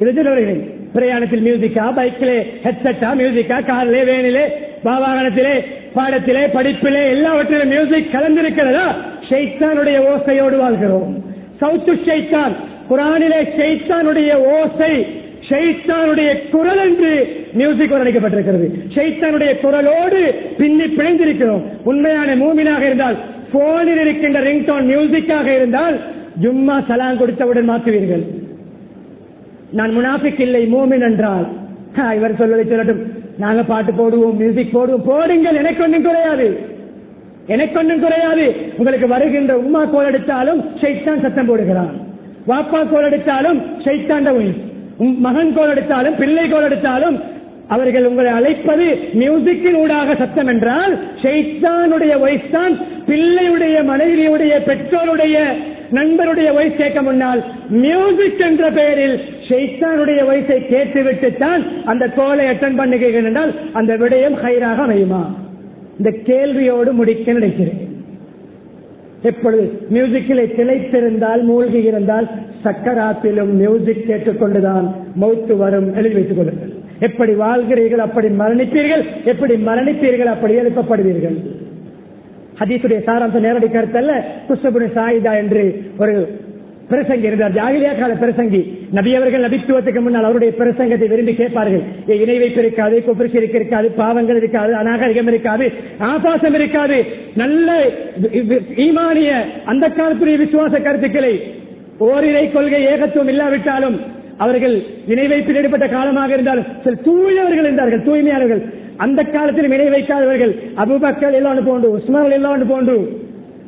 இது பிரயாணத்தில் மியூசிக்கா பைக்கிலே ஹெட்செட்டா மியூசிக்கா காரிலே வேனிலே வாகனத்திலே பாடத்திலே படிப்பிலே எல்லாவற்றிலும் மியூசிக் கலந்திருக்கிறதா? ஷெய்தானுடைய ஓசையோடு வாழ்கிறோம். சவுத்து ஷெய்தான் குரானிலே ஷெய்தானுடைய ஓசை ஷெய்தானுடைய குரல் என்று மியூசிக் வர்ணிக்கப்பட்டிருக்கிறது ஷெய்தானுடைய குரலோடு பின்னி பிணைந்திருக்கிறோம். உண்மையான மூமினாக இருந்தால் போனில் இருக்கின்ற ரிங்டோன் மியூசிக்காக இருந்தால் ஜும்மா சலாம் கொடுத்தவுடன் மாற்றுவீர்கள். நான் முனாஃபிக் இல்லை மூமின் என்றால். இவர் சொல்வதை சொல்லட்டும். நாங்க பாட்டு போடுவோம் மியூசிக் போடுவோம். போடுங்கள் எனக்கு ஒன்றும் குறையாது. எனக்கு ஒன்றும் குறையாது. உங்களுக்கு வருகின்ற உம்மா கோல் எடுத்தாலும் ஷைத்தான் சத்தம் போடுகிறான். வாப்பா கோல் எடுத்தாலும் ஷைத்தாண்ட உம் மகன் கோல் எடுத்தாலும் பிள்ளை கோல் எடுத்தாலும் அவர்கள் உங்களை அழைப்பது மியூசிக்கின் ஊடாக சத்தம் என்றால் ஷெய்தானுடைய வயசு தான் பிள்ளையுடைய மனைவியுடைய பெற்றோருடைய நண்பருடைய வயசு கேட்க முன்னால் மியூசிக் என்ற பெயரில் ஷெய்தானுடைய வயசை கேட்டுவிட்டு தான் அந்த கோலை அட்டன் பண்ணுகிறேன் என்றால் அந்த விடயம் ஹைராக அமையுமா? இந்த கேள்வியோடு முடிக்க நினைக்கிறேன். எப்பொழுது மியூசிக்கிலே திளைத்திருந்தால் மூழ்கி இருந்தால் சக்கராத்திலும் மியூசிக் கேட்டுக்கொண்டுதான் மௌத்து வரும். எழுதி வைத்துக் கொள்ளுங்கள். எப்படி வாழ்கிறீர்கள் அப்படி மரணிப்பீர்கள். எப்படி மரணிப்பீர்கள் அப்படி எழுப்பப்படுவீர்கள். ஹதீசுடைய சாராம்ச நேரடி கருத்தல்ல. குஷபுனி சாயிதா என்று ஒரு பிரசங்கி இருந்தார். ஜாகிரியா கால பிரசங்கி. நபி அவர்கள் நபித்துவத்துக்கு முன்னால் அவருடைய பிரசங்கத்தை விரும்பி கேட்பார்கள். இணை வைப்பு இருக்காது குப்பரி இருக்காது பாவங்கள் இருக்காது அநாகரிகம் இருக்காது ஆபாசம் இருக்காது. நல்ல ஈமானிய அந்த காலத்துடைய விசுவாச கருத்துக்களை ஓரிரை கொள்கை ஏகத்துவம் இல்லாவிட்டாலும் அவர்கள் இணை வைப்பில் ஈடுபட்ட காலமாக இருந்தாலும் சில தூயவர்கள் இருந்தார்கள் தூய்மையானவர்கள் அந்த காலத்தில் இணை வைக்காதவர்கள் அபுபக்கள் எல்லாம் போன்று உஸ்மான் எல்லாம் போன்று.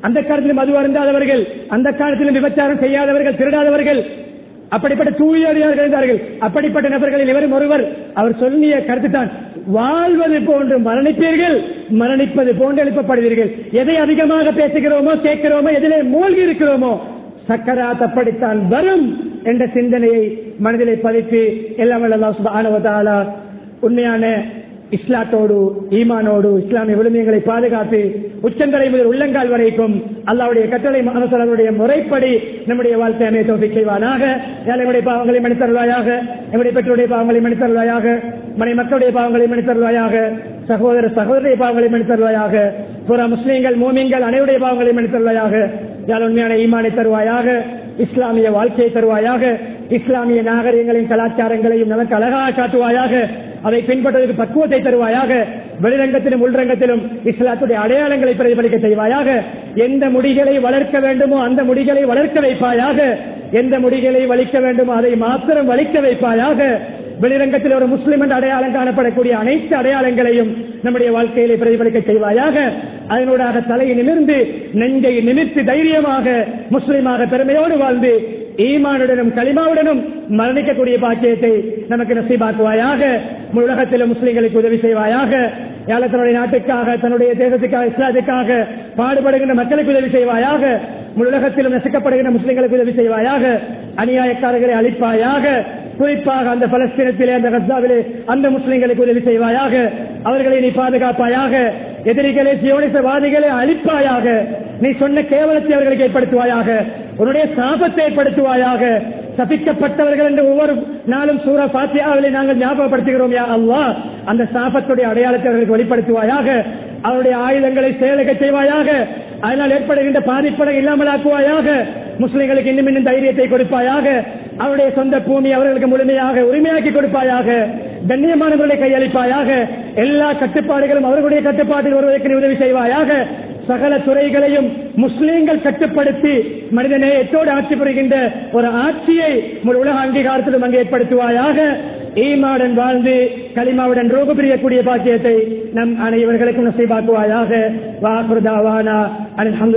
அந்த காலத்தில் மது அருந்தாதவர்கள் அந்த காலத்தில் விபச்சாரம் செய்யாதவர்கள் திருடாதவர்கள். அப்படிப்பட்ட தூயடியார்கள் இருந்தார்கள். அப்படிப்பட்ட நபர்களில் இவரும் ஒருவர். அவர் சொல்லிய கருத்து தான் வாழ்வது போன்று மரணிப்பீர்கள் மரணிப்பது போன்று எழுப்பப்படுவீர்கள். எதை அதிகமாக பேசுகிறோமோ கேட்கிறோமோ எதிலே மூழ்கி இருக்கிறோமோ சக்கராத் அப்படித்தான் வரும் என்ற சிந்தனையை மனதிலே பதித்து எல்லாம் உண்மையான இஸ்லாத்தோடு ஈமானோடு இஸ்லாமிய விழுமியங்களை பாதுகாத்து உச்சந்தலை முதல் உள்ளங்கால் வரைக்கும் அல்லாவுடைய கட்டளை மகனசலுடைய முறைப்படி நம்முடைய வாழ்க்கை அமைத்து செய்வானாக. ஏழைகளுடைய பாவங்களை மன்னித்தருள்வாயாக? எம்முடைய பெற்றோருடைய பாவங்களை மன்னித்தருள்வாயாக? மனை மக்களுடைய பாவங்களை மன்னித்தருள்வாயாக? சகோதர சகோதரிய பாவங்களை மன்னித்தருள்வாயாக? புற முஸ்லீம்கள் மூமிங்கள் அனைவருடைய பாவங்களை மன்னித்தருள்வாயாக? யாழ் உண்மையான ஈமானை தருவாயாக? இஸ்லாமிய வாழ்க்கையை தருவாயாக இஸ்லாமிய நாகரிகங்களின் கலாச்சாரங்களையும் நமக்கு அழகாக காட்டுவாயாக அதை பின்பற்றுவதற்கு பக்குவத்தை தருவாயாக வெளிரங்கத்திலும் உள்ரங்கத்திலும் இஸ்லாத்துடைய அடையாளங்களை பிரதிபலிக்க செய்வாயாக எந்த முடிகளை வளர்க்க வேண்டுமோ அந்த முடிகளை வளர்க்க வைப்பாயாக எந்த முடிகளை வலிக்க வேண்டுமோ அதை மாத்திரம் வலிக்க வைப்பாயாக வெளிரங்கத்தில் ஒரு முஸ்லிம் என்ற அடையாளம் காணப்படக்கூடிய அனைத்து அடையாளங்களையும் நம்முடைய வாழ்க்கையிலே பிரதிபலிக்க செய்வாயாக. அதனூடாக தலையை நிமிர்ந்து நெஞ்சை நிமித்து தைரியமாக முஸ்லிமாக பெருமையோடு வாழ்ந்து ஈமானுடனும் களிமாவுடனும் மரணிக்கக்கூடிய பாக்கியத்தை நமக்கு நசீபாக்குவாயாக. உலகத்தில் முஸ்லீம்களுக்கு முஸ்லிம்களுக்கு உதவி செய்வாயாக. ஏலத்தனுடைய நாட்டுக்காக தன்னுடைய தேசத்துக்காக இஸ்லாத்துக்காக பாடுபடுகின்ற மக்களுக்கு உதவி செய்வாயாக. உலகத்திலும் நசுக்கப்படுகின்ற முஸ்லிம்களுக்கு உதவி செய்வாயாக. அநியாயக்காரர்களை அழிப்பாயாக. குறிப்பாக அந்த பலஸ்தீனத்திலே அந்த கசாவிலே அந்த முஸ்லிம்களுக்கு உதவி செய்வாயாக அவர்களை நீ பாதுகாப்பாயாக எதிரிகளை சியோனிசவாதிகளை அழிப்பாயாக நீ சொன்ன கேவலத்தை அவர்களுக்கு ஏற்படுத்துவாயாக உன்னுடைய சாபத்தை ஏற்படுத்துவாயாக சபிக்கப்பட்டவர்கள் என்று ஒவ்வொரு நாளும் சூற பாத்தியாவிலே நாங்கள் ஞாபகப்படுத்துகிறோம் யா அல்லா அந்த சாபத்துடைய அடையாளத்தை அவர்களுக்கு வெளிப்படுத்துவாயாக அவருடைய ஆயுதங்களை செயலக செய்வாயாக அதனால் ஏற்படுகின்ற பாதிப்படை இல்லாமலாக்குவாயாக முஸ்லிம்களுக்கு இன்னும் இன்னும் தைரியத்தை கொடுப்பாயாக அவருடைய சொந்த பூமி அவர்களுக்கு முழுமையாக உரிமையாக்கி கொடுப்பாயாக கண்ணியமானவர்களை கையளிப்பாயாக எல்லா கட்டுப்பாடுகளும் அவர்களுடைய கட்டுப்பாட்டில் வருவதற்கு உதவி செய்வாயாக சகல துறைகளையும் முஸ்லீம்கள் கட்டுப்படுத்தி மனித நேயத்தோடு ஆட்சி புரிகின்ற ஒரு ஆட்சியை உலக அங்கீகாரத்திலும் அங்கே ஏற்படுத்துவாயாக ஈமாவுடன் வாழ்ந்து களிமாவுடன் ரோகு பிரியக்கூடிய பாக்கியத்தை நம் அனைவர்களுக்கும் நசைபாக்குவாயாக. வாக்குதாவானா அல்ஹம்து